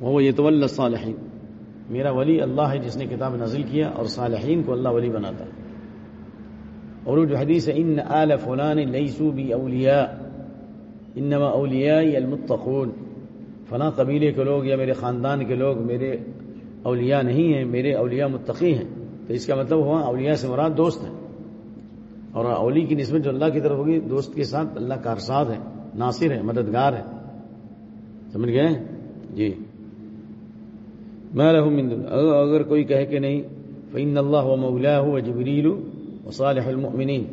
وہ يتولى الصالحین۔ میرا ولی اللہ ہے جس نے کتاب نازل کیا، اور صالحین کو اللہ ولی بناتا ہے اور جو حدیث ہے ان آل فلان لیسو بی اولیاء انما اولیاء المتقون. فلاں قبیلے کے لوگ یا میرے خاندان کے لوگ میرے اولیاء نہیں ہیں، میرے اولیاء متقی ہیں. تو اس کا مطلب ہوا اولیاء سے مراد دوست ہیں. اور اولی کی نسبت جو اللہ کی طرف ہوگی، دوست کے ساتھ اللہ کا ارساد ہے، ناصر ہے، مددگار ہے. سمجھ گئے؟ جی. میں رہوں اگر کوئی کہے کہ نہیں فعین اللہ مولا ہو جبریل و صالح المؤمنین۔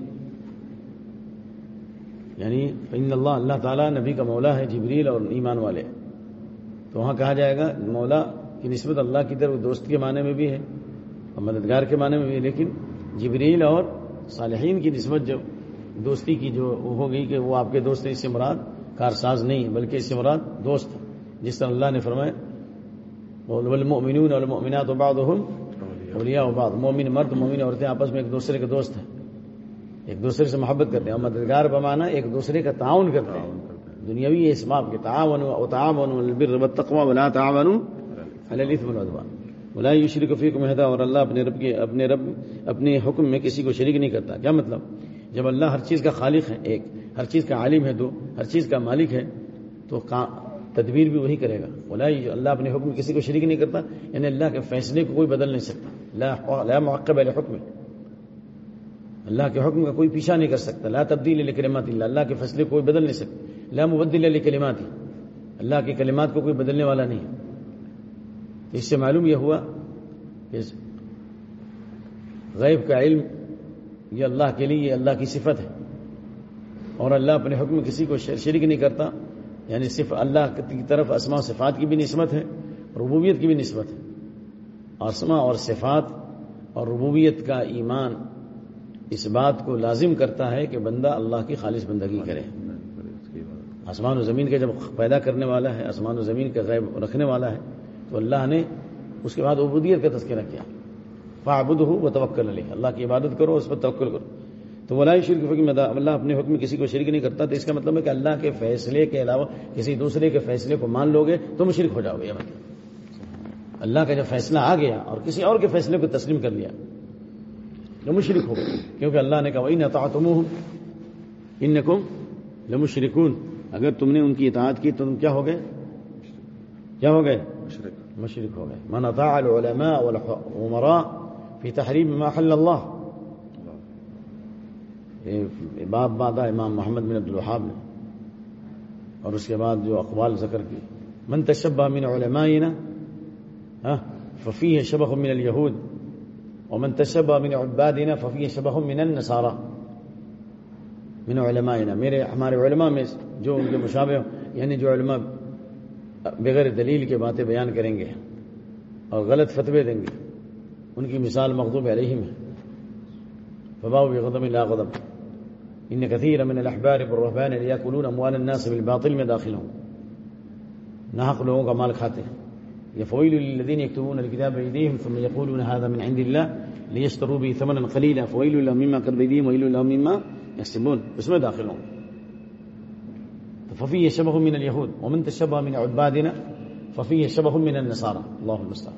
یعنی فعین اللہ اللہ تعالیٰ نبی کا مولا ہے، جبریل اور ایمان والے۔ تو وہاں کہا جائے گا، مولا کی نسبت اللہ کی طرف دوست کے معنی میں بھی ہے اور مددگار کے معنی میں بھی ہے، لیکن جبریل اور صالحین کی نسبت جو دوستی کی جو ہوگی کہ وہ آپ کے دوست اس سے مراد کارساز نہیں بلکہ اس سے مراد دوست جس طرح اللہ نے فرمایا، والمؤمنون والمؤمنات بعضهم اولیاء بعض مومن مرد، مومن عورتیں آپس میں ایک دوسرے کے دوست ہیں۔ ایک دوسرے سے محبت کرتے ہیں اور مددگار بمانا ایک دوسرے کا تعاون کرتے ہیں۔ دنیاوی اسباب کے تعاون و تعاون البر والتقوى ولا تعاونوا على الاثم والعدوان۔ ولا يشرك فيكم احد اور اللہ اپنے رب کے، اپنے رب، اپنے حکم میں کسی کو شریک نہیں کرتا۔ کیا مطلب؟ جب اللہ ہر چیز کا خالق ہے ایک، ہر چیز کا عالم ہے دو، ہر چیز کا مالک ہے تو تدبیر بھی وہی کرے گا۔ بولا اللہ اپنے حکم کسی کو شریک نہیں کرتا یعنی اللہ کے فیصلے کو کوئی بدل نہیں سکتا۔ لا معقب حکم اللہ کے حکم کا کوئی پیچھا نہیں کر سکتا، لا تبدیل علیہ اللہ اللہ کے فیصلے کوئی بدل نہیں سکتا، لا مبدل علیہ اللہ کے کلمات کو کوئی بدلنے والا نہیں تو اس سے معلوم یہ ہوا کہ غیب کا علم یہ اللہ کے لیے اللہ کی صفت ہے۔ اور اللہ اپنے حکم کسی کو شریک نہیں کرتا یعنی صرف اللہ کی طرف اسما و صفات کی بھی نسبت ہے ربوبیت کی بھی نسبت ہے۔ اسما اور صفات اور ربوبیت کا ایمان اس بات کو لازم کرتا ہے کہ بندہ اللہ کی خالص بندگی کرے۔ آسمان و زمین کا جب پیدا کرنے والا ہے، آسمان و زمین کا غیب رکھنے والا ہے، تو اللہ نے اس کے بعد عبودیت کا تذکرہ کیا۔ فعبد ہو وہ توکل علیہ۔ اللہ کی عبادت کرو، اس پر توکل کرو۔ تو ولا شرک فکم اللہ اپنے حکم میں کسی کو شرک نہیں کرتا، تو اس کا مطلب ہے کہ اللہ کے فیصلے کے علاوہ کسی دوسرے کے فیصلے کو مان لو گے تو مشرک ہو جاؤ گے۔ یہ مطلب اللہ کا جب فیصلہ آ گیا اور کسی اور کے فیصلے کو تسلیم کر لیا تو مشرک ہو گئے کیونکہ اللہ نے کہا وہی نتا تم ان کو لمشرکون اگر تم نے ان کی اطاعت کی تو تم کیا ہو گئے؟ کیا ہو گئے؟ مشرک۔ ہو گئے۔ من اطاع العلماء والعمراء في تحريم ما حل الله۔ باب بادا امام محمد بن عبد الوہاب نے۔ اور اس کے بعد جو اقوال ذکر کی من تشبہ من علمائنا ففیہ شبہ من الیہود ومن تشبہ من عبادنا ففیہ شبہ من النصارى. من علمائنا، میرے، ہمارے علماء میں جو ان کے مشابہ یعنی جو علماء بغیر دلیل کے باتیں بیان کریں گے اور غلط فتوے دیں گے، ان کی مثال مغضوب علیہم ہے۔ فباؤ بغضب لا غضب۔ ان كثير من الاحبار والرهبان ياكلون اموال الناس بالباطل میں داخل ہوں۔ ناحق لوگوں کا مال کھاتے ہیں۔ يفويل للذين يكتبون الكتاب بأيديهم ثم يقولون هذا من عند الله ليشتروا به ثمنا قليلا فويل لهم مما كتب بأيديهم ويل لهم مما يكسبون. اس میں داخل ہوں ففيه شبه من اليهود ومن تشبه من عبادنا ففيه شبه من النصارى. الله المستعان.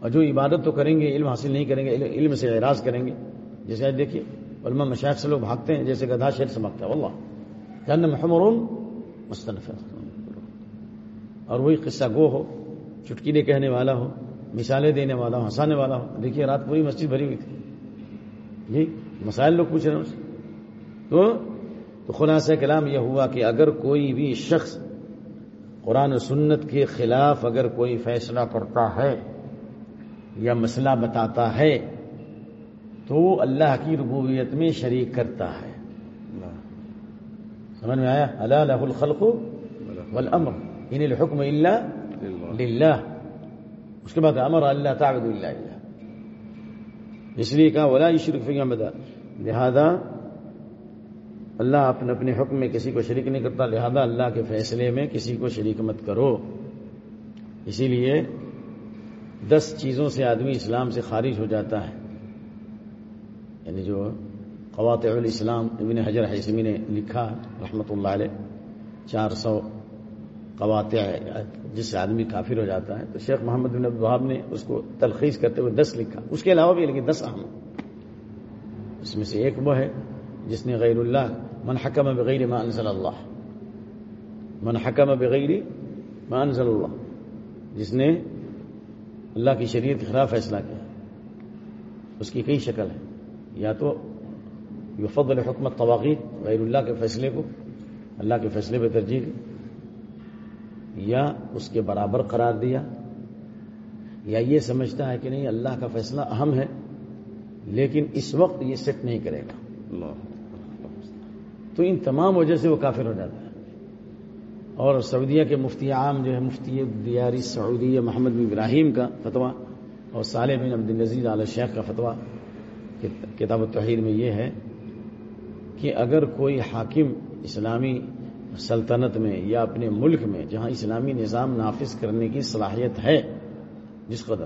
اور جو عبادت تو کریں گے، علم حاصل نہیں کریں گے، علم سے اعراض کریں گے۔ جیسے آج دیکھیے، علماء مشاعر سے لوگ بھاگتے ہیں، جیسے گدھا شیر سے بھاگتا ہے اللہ کہنا محمر مستنف اور وہی قصہ گو ہو۔ چٹکیلے کہنے والا ہو مثالیں دینے والا ہو ہنسانے والا ہو دیکھیے، رات پوری مسجد بھری ہوئی تھی۔ جی مسائل لوگ پوچھ رہے ہیں تو تو خلاصہ کلام یہ ہوا کہ اگر کوئی بھی شخص قرآن و سنت کے خلاف اگر کوئی فیصلہ کرتا ہے یا مسئلہ بتاتا ہے، تو وہ اللہ کی ربوبیت میں شریک کرتا ہے۔ سمجھ میں آیا؟ اللہ الخلق والامر، ان الحکم
اللہ
للہ اس کے بعد امر اللہ تعبد اللہ اللہ اس لیے کہا ولا شرک فی مدا لہذا اللہ اپنے اپنے حکم میں کسی کو شریک نہیں کرتا، لہذا اللہ کے فیصلے میں کسی کو شریک مت کرو۔ اسی لیے دس چیزوں سے آدمی اسلام سے خارج ہو جاتا ہے۔ یعنی جو قواطع الاسلام ابن حجر حیثمی نے لکھا رحمۃ اللہ علیہ، چار سو قواطع جس سے آدمی کافر ہو جاتا ہے، تو شیخ محمد بن عبدالوہاب نے اس کو تلخیص کرتے ہوئے دس لکھا۔ اس کے علاوہ بھی یعنی لیکن دس اہم۔ اس میں سے ایک وہ ہے جس نے غیر اللہ، من حکم بغیر ما انزل اللہ۔ من حکم بغیر ما انزل اللہ۔ جس نے اللہ کی شریعت کے خلاف فیصلہ کیا اس کی کئی شکل ہے یا تو یفضل حکمت طواغیت غیر اللہ کے فیصلے کو، اللہ کے فیصلے پہ ترجیح۔ دی یا اس کے برابر قرار دیا یا یہ سمجھتا ہے کہ نہیں اللہ کا فیصلہ اہم ہے لیکن اس وقت یہ سیٹ نہیں کرے گا۔ تو ان تمام وجہ سے وہ کافر ہو جاتا ہے۔ اور سعودیہ کے مفتی عام جو ہے مفتی دیاری سعودیہ محمد بن ابراہیم کا فتویٰ اور صالح بن عبد النزیز علیہ شیخ کا فتویٰ کتاب التوحید میں یہ ہے کہ اگر کوئی حاکم اسلامی سلطنت میں یا اپنے ملک میں جہاں اسلامی نظام نافذ کرنے کی صلاحیت ہے، جس قدر۔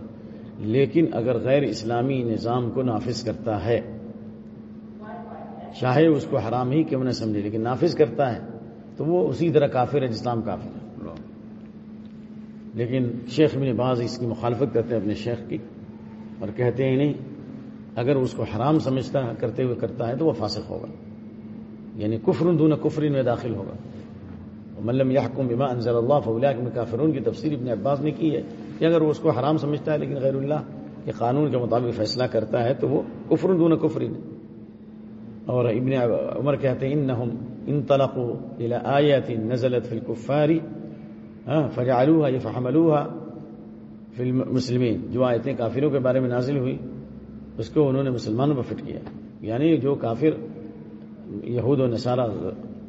لیکن اگر غیر اسلامی نظام کو نافذ کرتا ہے، چاہے اس کو حرام ہی کیوں نہ سمجھے، لیکن نافذ کرتا ہے، تو وہ اسی طرح کافر ہے اسلام کافر ہے۔ لیکن شیخ بن باز اس کی مخالفت کرتے ہیں اپنے شیخ کی اور کہتے ہیں نہیں اگر اس کو حرام سمجھتا کرتے ہوئے کرتا ہے تو وہ فاسق ہوگا یعنی کفر دون کفرین میں داخل ہوگا۔ ملم یحکم بما انزل اللہ فولاک میں کافرون کی تفسیر ابن عباس نے کی ہے کہ اگر وہ اس کو حرام سمجھتا ہے لیکن غیر اللہ کے قانون کے مطابق فیصلہ کرتا ہے تو وہ کفر دون کفرین اور ابن عمر کہتے ہیں، انہم انطلقوا الى آیات نزلت فی الكفار ہاں، فجعلوها يفحملوها فی المسلمین۔ جو آیتیں کافروں کے بارے میں نازل ہوئی، اس کو انہوں نے مسلمانوں پر فٹ کیا۔ یعنی جو کافر یہود و نصارہ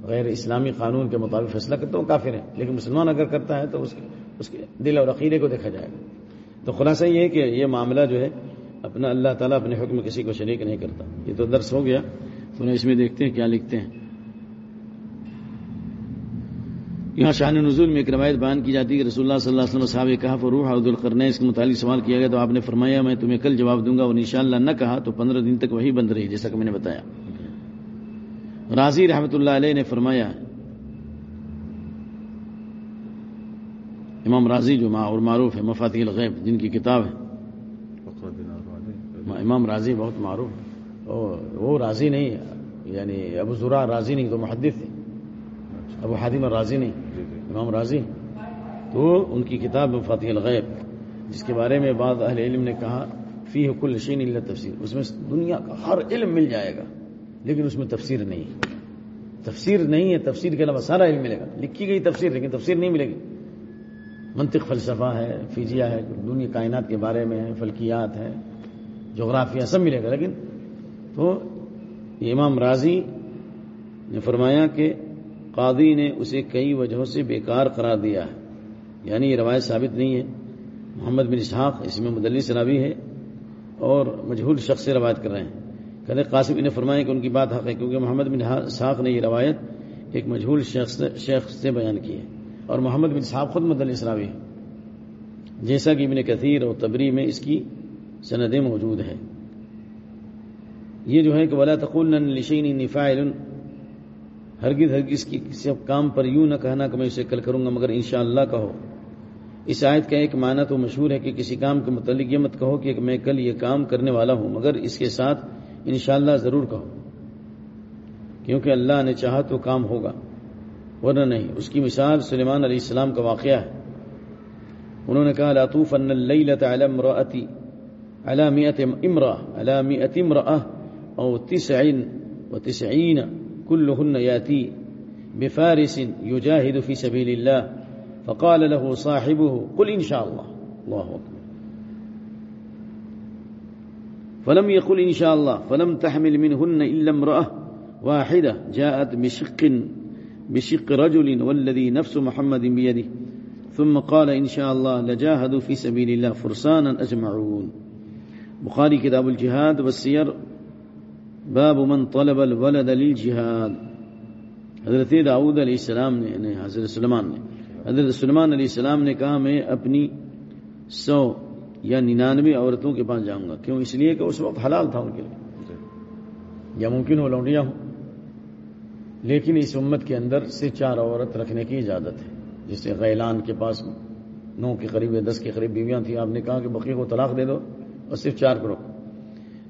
غیر اسلامی قانون کے مطابق فیصلہ کرتے ہیں وہ کافر ہیں۔ لیکن مسلمان اگر کرتا ہے تو اس اس کے دل اور عقیدے کو دیکھا جائے گا۔ تو خلاصہ یہ ہے کہ یہ معاملہ جو ہے، اپنا اللہ تعالیٰ اپنے حکم کسی کو شریک نہیں کرتا۔ یہ تو درس ہو گیا۔ تو اس میں دیکھتے ہیں کیا لکھتے ہیں۔ یہاں شان نزول میں ایک روایت بیان کی جاتی ہے کہ رسول اللہ صلی اللہ علیہ وسلم صاحب کہا، فروح عبد القرن اس کے متعلق سوال کیا گیا تو آپ نے فرمایا، میں تمہیں کل جواب دوں گا اور ان اللہ نہ کہا تو پندرہ دن تک وہی بند رہی جیسا کہ میں نے بتایا۔ راضی رحمت اللہ علیہ نے فرمایا امام راضی جو اور معروف ہے مفاتی الغیب جن کی کتاب ہے۔ امام راضی بہت معروف ہے۔ وہ راضی نہیں ہے یعنی ابو ذرا راضی نہیں تو محدث تھے ابو حادم راضی نہیں
جی جی۔
امام راضی۔ تو ان کی کتاب مفاتی الغیب جس کے بارے میں بعض اہل علم نے کہا فی کل شین اللہ تفسیر اس میں دنیا کا ہر علم مل جائے گا۔ لیکن اس میں تفسیر نہیں ہے۔ تفسیر نہیں ہے، تفسیر کے علاوہ سارا علم ملے گا۔ لکھی گئی تفسیر، لیکن تفسیر نہیں ملے گی۔ منطق فلسفہ ہے فیزیا ہے، دنیا کائنات کے بارے میں ہے، فلکیات ہے، جغرافیہ سب ملے گا۔ لیکن تو امام راضی نے فرمایا کہ قاضی نے اسے کئی وجہوں سے بیکار قرار دیا ہے۔ یعنی یہ روایت ثابت نہیں ہے۔ محمد بن اسحاق اس میں مدلس راوی ہے اور مجہول شخص سے روایت کر رہے ہیں۔ کہتے قاسم نے فرمایا کہ ان کی بات حق ہے کیونکہ محمد بن اسحاق نے یہ روایت ایک مجہول شخص شیخ سے بیان کی ہے اور محمد بن صاحب خود مدلس راوی ہے جیسا کہ ابن کثیر اور تبری میں اس کی سندیں موجود ہیں۔ یہ جو ہے کہ ولا تقول لشین نفاعل۔ ہرگز ہرگز کی کسی کام پر یوں نہ کہنا کہ میں اسے کل کروں گا، مگر انشاءاللہ کہو۔ اس آیت کا ایک معنی تو مشہور ہے کہ کسی کام کے متعلق یہ مت کہو کہ میں کل یہ کام کرنے والا ہوں، مگر اس کے ساتھ انشاءاللہ ضرور کہو کیونکہ اللہ نے چاہا تو کام ہوگا، ورنہ نہیں۔ اس کی مثال سلیمان علیہ السلام کا واقعہ ہے۔ انہوں نے کہا لاطوف ان اللیلۃ علی امراتی علی مئۃ امرأة علی مئۃ امرأة او تسع وتسعین كلهن ياتي بفارس يجاهد في سبيل الله فقال له صاحبه قل ان شاء الله الله اكبر فلم يقل إن شاء الله، فلم تحمل منهن إلا امرأة واحدة. جاءت بشق بشق رجل والذي نفس محمد بيده. ثم قال إن شاء الله لجاهدوا في سبيل الله فرسانا أجمعون. بخاري كتاب الجهاد والسير. باب من طلب الولد للجهاد. حضرت داؤد علیہ السلام نے یعنی حضرت سلمان نے، حضرت سلمان علیہ السلام نے کہا، میں اپنی سو یا ننانوے عورتوں کے پاس جاؤں گا۔ کیوں؟ اس لیے کہ اس وقت حلال تھا ان کے لیے۔ یا ممکن ہو لونڈیا ہوں۔ لیکن اس امت کے اندر سے چار عورت رکھنے کی اجازت ہے۔ جسے غیلان کے پاس نو کے قریب دس کے قریب بیویاں تھیں۔ آپ نے کہا کہ بقی کو طلاق دے دو اور صرف چار کرو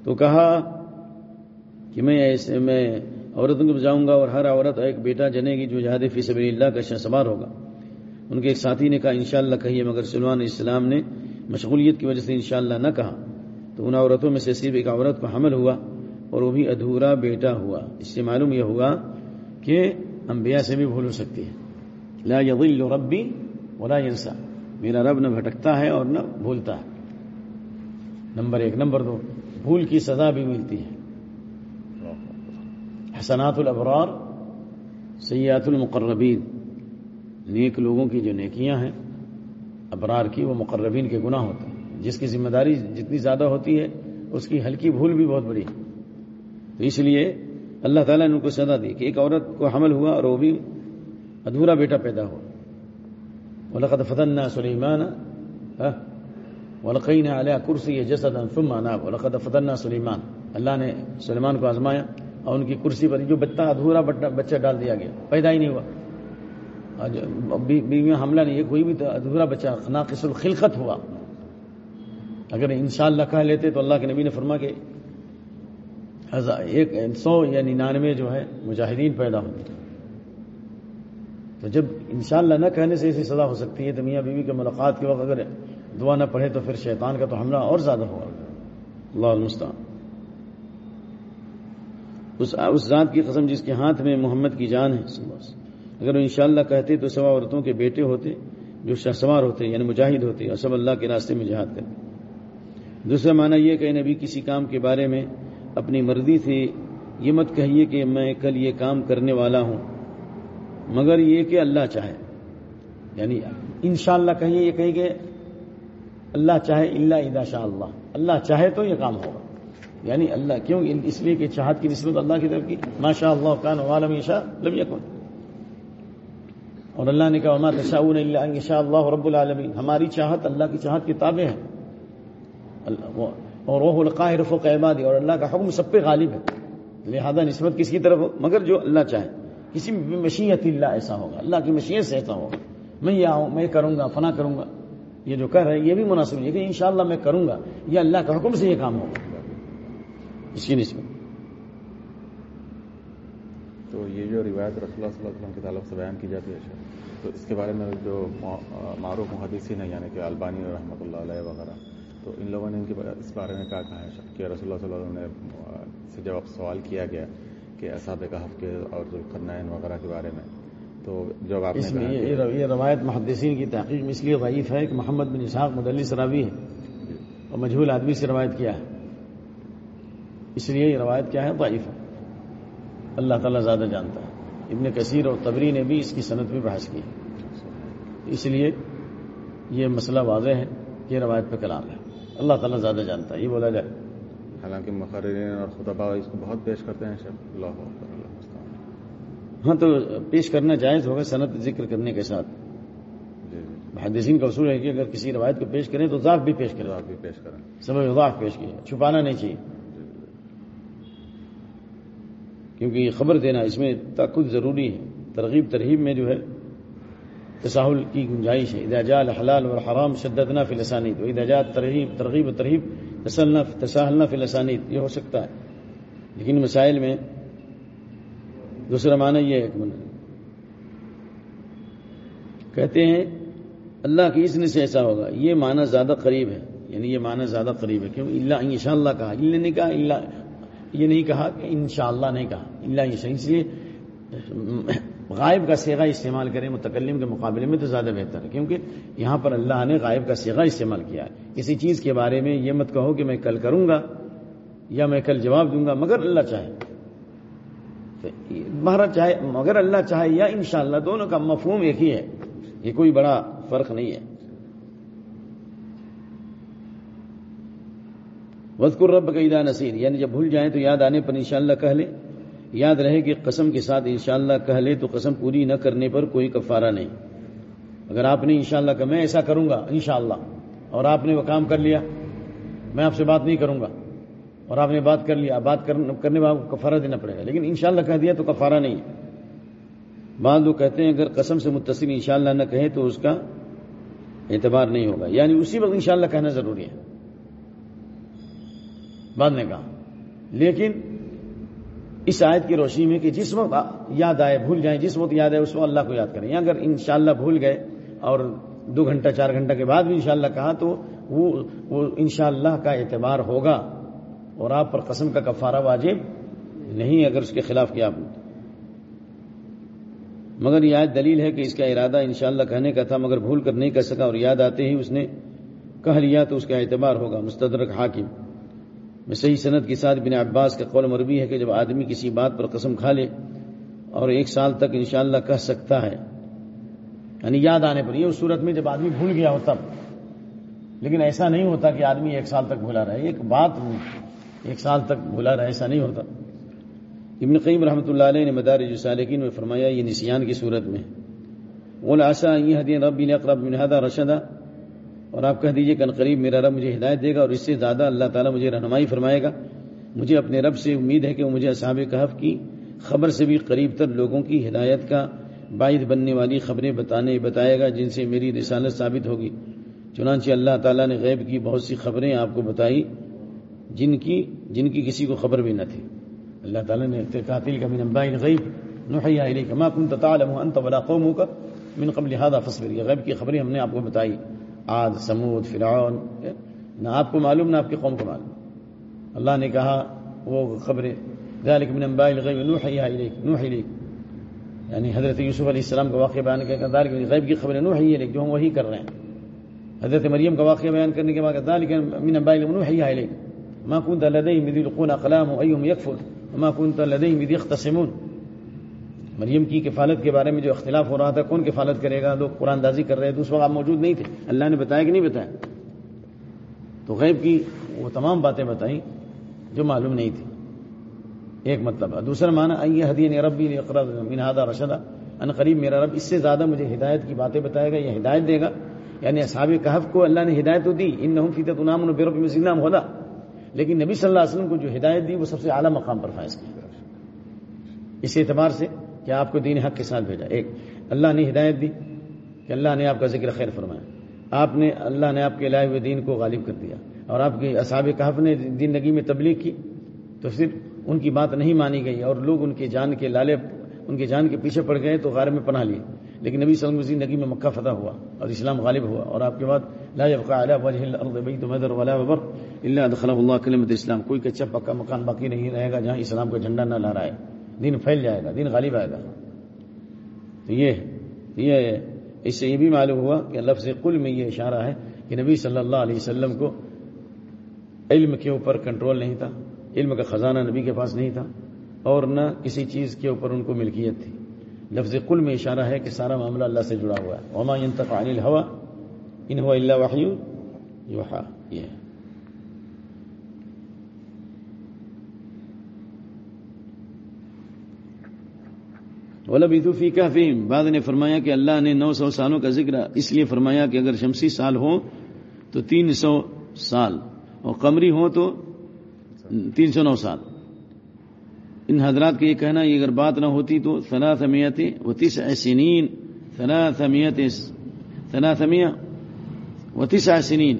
تو کہا کہ میں ایسے میں عورتوں کو جاؤں گا اور ہر عورت ایک بیٹا جنے گی جو جہاد فی سبیل اللہ کا شہ سوار ہوگا۔ ان کے ایک ساتھی نے کہا انشاءاللہ کہیے مگر سلمان اسلام نے مشغولیت کی وجہ سے انشاءاللہ نہ کہا، تو ان عورتوں میں سے صرف ایک عورت کو حمل ہوا اور وہ بھی ادھورا بیٹا ہوا۔ اس سے معلوم یہ ہوا کہ انبیاء سے بھی بھول ہو سکتی ہے۔ لا یضل ربی ولا ینسا۔ میرا رب نہ بھٹکتا ہے اور نہ بھولتا۔ ہے نمبر ایک۔ نمبر دو۔ بھول کی سزا بھی ملتی ہے۔ حسنات الابرار سیات المقربین۔ نیک لوگوں کی جو نیکیاں ہیں۔ ابرار کی وہ مقربین کے گناہ ہوتے ہیں۔ جس کی ذمہ داری جتنی زیادہ ہوتی ہے، اس کی ہلکی بھول بھی بہت بڑی ہے۔ تو اس لیے اللہ تعالیٰ نے ان کو سزا دی کہ ایک عورت کو حمل ہوا اور وہ بھی ادھورا بیٹا پیدا ہوا۔ ولقد فتنا سلیمان ہاں؟ ولقین علیہ کرسی جسد ثم اناب ولقد فتنا سلیمان اللہ نے سلیمان کو آزمایا اور ان کی کرسی پر جو بچہ ادھورا بچہ ڈال دیا گیا۔ پیدا ہی نہیں ہوا۔ بیویاں حملہ نہیں کوئی بھی ادھورا بچہ ناقص الخلقت ہوا۔ اگر انشاءاللہ کہہ لیتے تو اللہ کے نبی نے فرما کہ ایک سو یا ننانوے جو ہے مجاہدین پیدا ہوتے تو جب انشاءاللہ نہ کہنے سے ایسی سزا ہو سکتی ہے تو میاں بیوی کے ملاقات کے وقت اگر دعا نہ پڑھے تو پھر شیطان کا تو حملہ اور زیادہ ہوگا۔ اللہ المستان اس اس ذات کی قسم جس کے ہاتھ میں محمد کی جان ہے اگر انشاءاللہ کہتے تو سوا عورتوں کے بیٹے ہوتے، جو شہسوار ہوتے یعنی مجاہد ہوتے، اور سب اللہ کے راستے میں جہاد کرتے۔ دوسرا معنی یہ کہ نبی، کسی کام کے بارے میں اپنی مرضی سے یہ مت کہیے کہ میں کل یہ کام کرنے والا ہوں، مگر یہ کہ اللہ چاہے۔ یعنی انشاءاللہ کہیے، یہ کہیں کہ اللہ چاہے اللہ ادا شاء اللہ۔ اللہ چاہے تو یہ کام ہوگا۔ یعنی اللہ، کیوں؟ اس لیے کہ چاہت کی نسبت اللہ کی طرف کی۔ ماشاء اللہ کان عالم شاہ لم یکن۔ اور اللہ نے کہا، وما تشاؤون الا ان شاء اللہ رب العالمین ہماری چاہت اللہ کی چاہت کی تابع ہے اور وہ القاہر فوق عبادی، اور اللہ کا حکم سب پہ غالب ہے۔ لہذا نسبت کس کی طرف ہو؟ مگر جو اللہ چاہے۔ کسی بھی مشیت اللہ ایسا ہوگا۔ اللہ کی مشیت سے ایسا ہوگا۔ میں یہ آؤں، میں کروں گا فنا کروں گا۔ یہ جو کر رہے ہیں یہ بھی مناسب نہیں ہے کہ انشاءاللہ میں کروں گا۔ یہ اللہ کا حکم سے یہ کام ہوگا۔ اس کی نسبت۔
تو یہ جو روایت رسول اللہ صلی اللہ علیہ وسلم کے تعلق سے بیان کی جاتی ہے تو اس کے بارے میں جو معروف محدثین ہیں یعنی کہ البانی رحمۃ اللہ علیہ وغیرہ تو ان لوگوں نے ان کے اس بارے میں کیا کہا ہے کہ رسول اللہ صلی اللہ علیہ وسلم سے جب سوال کیا گیا کہ اصحاب کہف کے اور ذوالقرنین وغیرہ کے بارے میں تو جب آپ
اس میں یہ روایت محدثین کی تحقیق میں اس لیے ضعیف ہے کہ محمد بن اسحاق مدلی سراوی ہے اور مجھول آدمی سے روایت کیا ہے۔ اس لیے یہ روایت کیا ہے ضعیف ہے۔ اللہ تعالیٰ زیادہ جانتا ہے۔ ابن کثیر اور تبری نے بھی اس کی صنعت میں بحث کی۔ اس لیے یہ مسئلہ واضح ہے کہ یہ روایت پہ کلام ہے۔ اللہ تعالیٰ زیادہ جانتا ہے۔ یہ بولا جائے۔
حالانکہ مقررین اور خطبہ اس کو بہت پیش کرتے ہیں اللہ
ہاں تو پیش کرنا جائز ہوگا صنعت ذکر کرنے کے ساتھ۔ محدثین کا اصول ہے کہ اگر کسی روایت کو پیش کریں تو ضعف بھی پیش کریں۔
ضعف بھی پیش کریں۔
سمجھ ضعف پیش کیا چھپانا نہیں چاہیے۔ کیونکہ یہ خبر دینا اس میں تاکد ضروری ہے، ترغیب ترغیب میں جو ہے تساہل کی گنجائش ہے۔ ادا الحلال اور حرام شدتنا فی لسانید ادا جات ترغیب ترغیب و ترغیب تسلنا تساہلنا فی لسانید یہ ہو سکتا ہے۔ لیکن مسائل میں دوسرا معنی یہ ہے کہ کہتے ہیں، اللہ کی اس نے سے ایسا ہوگا۔ یہ معنی زیادہ قریب ہے یعنی یہ معنی زیادہ قریب ہے۔ کیوں؟ اللہ ان شاء اللہ کہا، اللہ نے کہا، اللہ یہ نہیں کہا کہ انشاءاللہ نہیں کہا۔ اللہ اس لیے غائب کا سیگا استعمال کریں، متکلم کے مقابلے میں تو زیادہ بہتر ہے۔ کیونکہ یہاں پر اللہ نے غائب کا سیگا استعمال کیا ہے۔ کسی چیز کے بارے میں یہ مت کہو کہ میں کل کروں گا یا میں کل جواب دوں گا، مگر اللہ چاہے۔ مہاراج چاہے، مگر اللہ چاہے یا انشاءاللہ، دونوں کا مفہوم ایک ہی ہے۔ یہ کوئی بڑا فرق نہیں ہے۔ وزقر رب کا ادا نصیر یعنی جب بھول جائیں تو یاد آنے پر انشاءاللہ کہہ لیں۔ یاد رہے کہ قسم کے ساتھ انشاءاللہ کہہ لے تو قسم پوری نہ کرنے پر کوئی کفارہ نہیں۔ اگر آپ نے انشاءاللہ کہا، میں ایسا کروں گا، انشاءاللہ۔ اور آپ نے وہ کام کر لیا، میں آپ سے بات نہیں کروں گا۔ اور آپ نے بات کر لیا، بات کرنے میں آپ کو کفارہ دینا پڑے گا۔ لیکن انشاءاللہ کہہ دیا تو کفارہ نہیں۔ بعض لوگ کہتے ہیں، اگر قسم سے متصل انشاءاللہ نہ کہے تو اس کا اعتبار نہیں ہوگا۔ یعنی اسی وقت انشاءاللہ کہنا ضروری ہے۔ بعد نے کہا، لیکن اس آیت کی روشنی میں کہ جس وقت یاد آئے، بھول جائیں، جس وقت یاد آئے، اس وقت اللہ کو یاد کریں۔ یا اگر انشاءاللہ بھول گئے اور دو گھنٹہ، چار گھنٹہ کے بعد بھی انشاءاللہ کہا، تو وہ انشاءاللہ کا اعتبار ہوگا اور آپ پر قسم کا کفارہ واجب نہیں اگر اس کے خلاف کیا آپ مگر یہ آیت دلیل ہے کہ اس کا ارادہ انشاءاللہ کہنے کا تھا، مگر بھول کر نہیں کر سکا اور یاد آتے ہی اس نے کہہ لیا تو اس کا اعتبار ہوگا، مستدرک حاکم۔ میں صحیح صنعت کے ساتھ بن عباس کا قول مربی ہے کہ جب آدمی کسی بات پر قسم کھا لے اور ایک سال تک انشاءاللہ کہہ سکتا ہے یعنی یاد آنے پر، یہ اس صورت میں جب آدمی بھول گیا ہو تب۔ لیکن ایسا نہیں ہوتا کہ آدمی ایک سال تک بھولا رہے، ایک بات ایک سال تک بھولا رہے، ایسا نہیں ہوتا۔ ابن قیم رحمۃ اللہ علیہ نے مدار جو میں فرمایا، یہ نسیان کی صورت میں۔ آسا یہ حدین رب اقرب بن رشدہ اور آپ کہہ دیجیے کہ قریب میرا رب مجھے ہدایت دے گا اور اس سے زیادہ اللہ تعالیٰ مجھے رہنمائی فرمائے گا۔ مجھے اپنے رب سے امید ہے کہ وہ مجھے اصحاب کہف کی خبر سے بھی قریب تر لوگوں کی ہدایت کا باعث بننے والی خبریں بتانے بتائے گا، جن سے میری رسالت ثابت ہوگی۔ چنانچہ اللہ تعالیٰ نے غیب کی بہت سی خبریں آپ کو بتائی، جن کی جن کی کسی کو خبر بھی نہ تھی۔ اللہ تعالیٰ نے قاتل کا من انباء نحیہ الیک ما تعلم انت ولا قومك من قبل هذا فاصبر۔ یہ غیب کی خبریں ہم نے آپ کو بتائی۔ عاد سمود فرعون نہ آپ کو معلوم، نہ آپ کی قوم کو معلوم۔ اللہ نے کہا، وہ خبریں ذلك من انباء الغیب نحیہ الیک نوح الیک۔ یعنی حضرت یوسف علیہ السلام کا واقعہ بیان کرنے ذلك غیب کی خبریں نوحی الیک، جو ہم وہی کر رہے ہیں۔ حضرت مریم کا واقعہ بیان کرنے کے بعد ذلك من انباء الغیب نوحیہ الیک۔ ما كنت لديهم اذ يلقون اقلامهم ايهم يكفر؟ وما كنت لديهم اذ يختصمون۔ مریم کی کفالت کے بارے میں جو اختلاف ہو رہا تھا، کون کفالت کرے گا؟ لوگ قرآن دازی کر رہے تھے اس وقت آپ موجود نہیں تھے۔ اللہ نے بتایا کہ نہیں بتایا؟ تو غیب کی وہ تمام باتیں بتائیں جو معلوم نہیں تھی ایک مطلب ہے۔ دوسرا معنی آئیے حدین ربی منہادہ رشدہ ان قریب میرا رب، اس سے زیادہ مجھے ہدایت کی باتیں بتائے گا یہ ہدایت دے گا یعنی اصحاب کہف کو اللہ نے ہدایت تو دی ان نہ فیت نام بے رب نام ہودا لیکن نبی صلی اللہ علیہ وسلم کو جو ہدایت دی، وہ سب سے اعلیٰ مقام پر فائز کی اس اعتبار سے کہ آپ کو دین حق کے ساتھ بھیجا۔ ایک، اللہ نے ہدایت دی کہ اللہ نے آپ کا ذکر خیر فرمایا۔ آپ نے، اللہ نے آپ کے لائے ہوئے دین کو غالب کر دیا۔ اور آپ کے اصحاب کہف نے زندگی میں تبلیغ کی۔ تو صرف ان کی بات نہیں مانی گئی اور لوگ ان کے جان کے لالے، ان کے جان کے پیچھے پڑ گئے تو غار میں پناہ لیے۔ لیکن نبی صلی اللہ علیہ وسلم زندگی میں مکہ فتح ہوا اور اسلام غالب ہوا اور آپ کے بعد لا يبقى على وجه الارض بيت مدر ولا ببر الا ادخله الله كلمه اسلام کوئی کچا پکا مکان باقی نہیں رہے گا جہاں اسلام کا جھنڈا نہ لہرائے دین پھیل جائے گا، دین غالب آئے گا۔ تو یہ یہ، اس سے یہ بھی معلوم ہوا کہ لفظ قل میں یہ اشارہ ہے کہ نبی صلی اللہ علیہ وسلم کو علم کے اوپر کنٹرول نہیں تھا، علم کا خزانہ نبی کے پاس نہیں تھا، اور نہ کسی چیز کے اوپر ان کو ملکیت تھی۔ لفظ قل میں اشارہ ہے کہ سارا معاملہ اللہ سے جڑا ہوا ہے۔ وما ينطق عن الهوى ان هو الا وحی یہ ولبثوا في كهفهم بعد نے فرمایا کہ اللہ نے نو سو سالوں کا ذکر اس لیے فرمایا کہ اگر شمسی سال ہو تو تین سو سال، اور قمری ہو تو تین سو نو سال۔ ان حضرات کا یہ کہنا، یہ اگر بات نہ ہوتی تو ثلاثمیت و تسع سنین۔ ثلاثمیت ثلاثمیہ و تسع سنین۔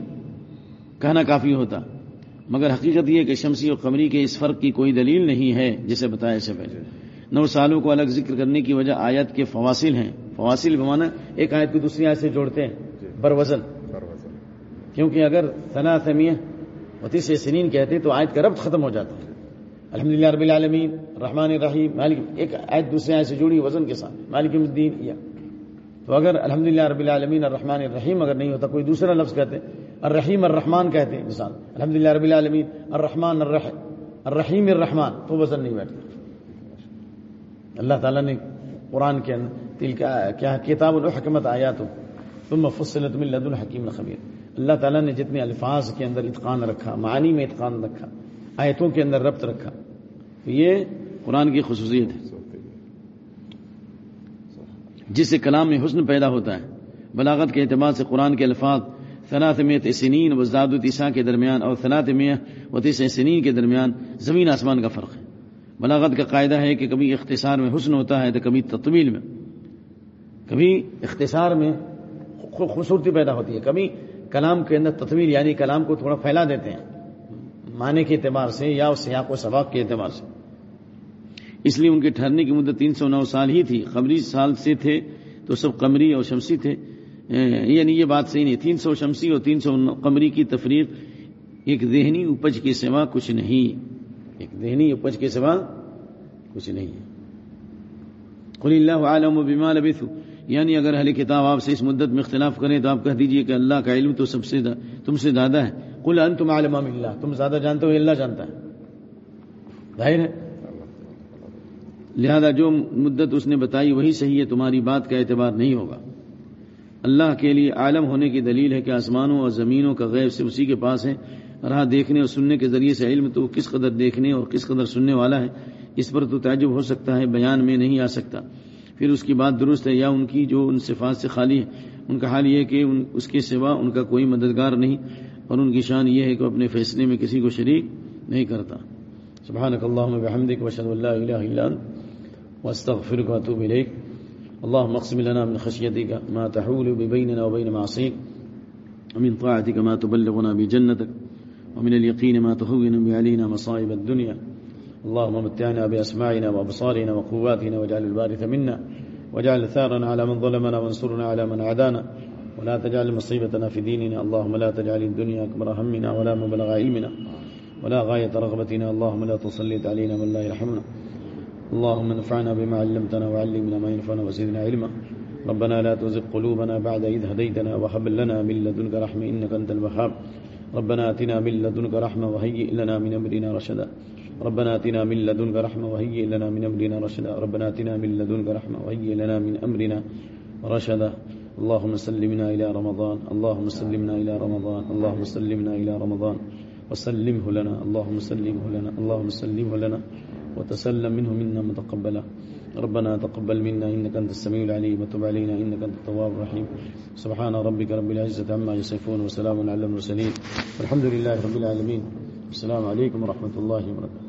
کہنا کافی ہوتا۔ مگر حقیقت یہ کہ شمسی اور قمری کے اس فرق کی کوئی دلیل نہیں ہے جسے بتایا سے پہلے نو سالوں کو الگ ذکر کرنے کی وجہ آیت کے فواصل ہیں۔ فواصل بمانا ایک آیت کو دوسری آیت سے جوڑتے ہیں۔ بر وزن۔ کیونکہ اگر ثلاثمیہ و تسع سنین کہتے تو آیت کا ربط ختم ہو جاتا۔ الحمد للہ رب العالمین رحمان الرحیم مالک ایک آیت دوسرے آیت سے جڑی وزن کے ساتھ۔ مالک الدین یا۔ تو اگر الحمد للہ رب العالمین الرحمن الرحیم اگر نہیں ہوتا کوئی دوسرا لفظ کہتے الرحیم الرحمان کہتے ہیں مثال۔ الحمد للہ رب العالمین الرحمن الرحیم الرحیم الرحمان تو وزن نہیں بیٹھتا۔ اللہ تعالیٰ نے قرآن کے تل کیا کتاب الحکمت آیا تو تم فصلت من لدن حکیم خبیر اللہ تعالیٰ نے جتنے الفاظ کے اندر اتقان رکھا، معانی میں اتقان رکھا، آیتوں کے اندر ربط رکھا، تو یہ قرآن کی خصوصیت ہے۔ جس سے کلام میں حسن پیدا ہوتا ہے، بلاغت کے اعتبار سے قرآن کے الفاظ صنعت میں تسنین و زاد الطیسا کے درمیان اور صنعت میں و تیس سنین کے درمیان زمین آسمان کا فرق ہے۔ بلاغت کا قاعدہ ہے کہ کبھی اختصار میں حسن ہوتا ہے تو کبھی تطویل میں۔ کبھی اختصار میں خوبصورتی پیدا ہوتی ہے۔ کبھی کلام کے اندر تطویل یعنی کلام کو تھوڑا پھیلا دیتے ہیں۔ معنی کے اعتبار سے یا اس سیاق و سباق کے اعتبار سے۔ اس لیے ان کے ٹھہرنے کی مدت تین سو نو سال ہی تھی۔ قمری سال سے تھے تو سب قمری اور شمسی تھے۔ یعنی یہ بات صحیح نہیں۔ تین سو شمسی اور تین سو قمری کی تفریق ایک ذہنی اپج کے سوا کچھ نہیں۔ ایک ذہنی اپج کے سوا کچھ نہیں ہے۔ قل اللہ عالم و بیمار ابھی یعنی اگر اہل کتاب آپ سے اس مدت میں اختلاف کریں تو آپ کہہ دیجیے کہ اللہ کا علم تو سب سے دا تم سے زیادہ ہے۔ قل انتم عالم اللہ تم زیادہ جانتے ہو اللہ جانتا ہے؟ ظاہر ہے۔ لہذا جو مدت اس نے بتائی وہی صحیح ہے، تمہاری بات کا اعتبار نہیں ہوگا۔ اللہ کے لیے عالم ہونے کی دلیل ہے کہ آسمانوں اور زمینوں کا غیب سے اسی کے پاس ہے رہا دیکھنے اور سننے کے ذریعے سے علم تو وہ کس قدر دیکھنے اور کس قدر سننے والا ہے، اس پر تو تعجب ہو سکتا ہے، بیان میں نہیں آ سکتا۔ پھر اس کی بات درست ہے، یا ان کی جو ان صفات سے خالی ہے ان کا حال یہ ہے کہ اس کے سوا ان کا کوئی مددگار نہیں۔ اور ان کی شان یہ ہے کہ اپنے فیصلے میں کسی کو شریک نہیں کرتا۔ سبحانك اللهم وبحمدك واشهد ان لا اله الا انت واستغفرك واتوب اليك اللهم اقسم لنا من خشيتك ما تحول ببيننا وبين معصيك ومن طاعتك ما تبلغنا بجنتك ومن اليقين ما تهون به علينا مصائب الدنيا. اللهم متعنا بأسماعنا وأبصارنا وقواتنا واجعل الوارث منا واجعل ثارنا على من ظلمنا وانصرنا على من عدانا ولا تجعل مصيبتنا في ديننا. اللهم لا تجعل الدنيا أكبر همنا ولا مبلغ علمنا. ولا غاية رغبتنا. اللهم لا تسلط علينا من لا يرحمنا. اللهم انفعنا بما علمتنا وعلمنا ما ينفعنا وزدنا علما. ربنا لا تزغ قلوبنا بعد إذ هديتنا وهب لنا من لدنك رحمة إنك أنت الوهاب. ربنا آتنا من لدنك رحمة وهيئ لنا من أمرنا رشدا. ربنا آتنا من لدنك رحمة وهيئ لنا من أمرنا رشدا. ربنا آتنا من لدنك رحمة وهيئ لنا من أمرنا رشدا. اللهم سلمنا إلى رمضان. اللهم سلمنا إلى رمضان. اللهم سلمنا إلى رمضان. وسلمه لنا. اللهم سلمه لنا. اللهم سلمه لنا. وتسلم منه منا متقبلا. ربنا تقبل منا إنك أنت السميع العليم وتب علينا إنك أنت التواب الرحيم. سبحان ربك رب العزة عما يصفون وسلام على المرسلين. والحمد لله رب العالمين. السلام عليكم ورحمة الله وبركاته.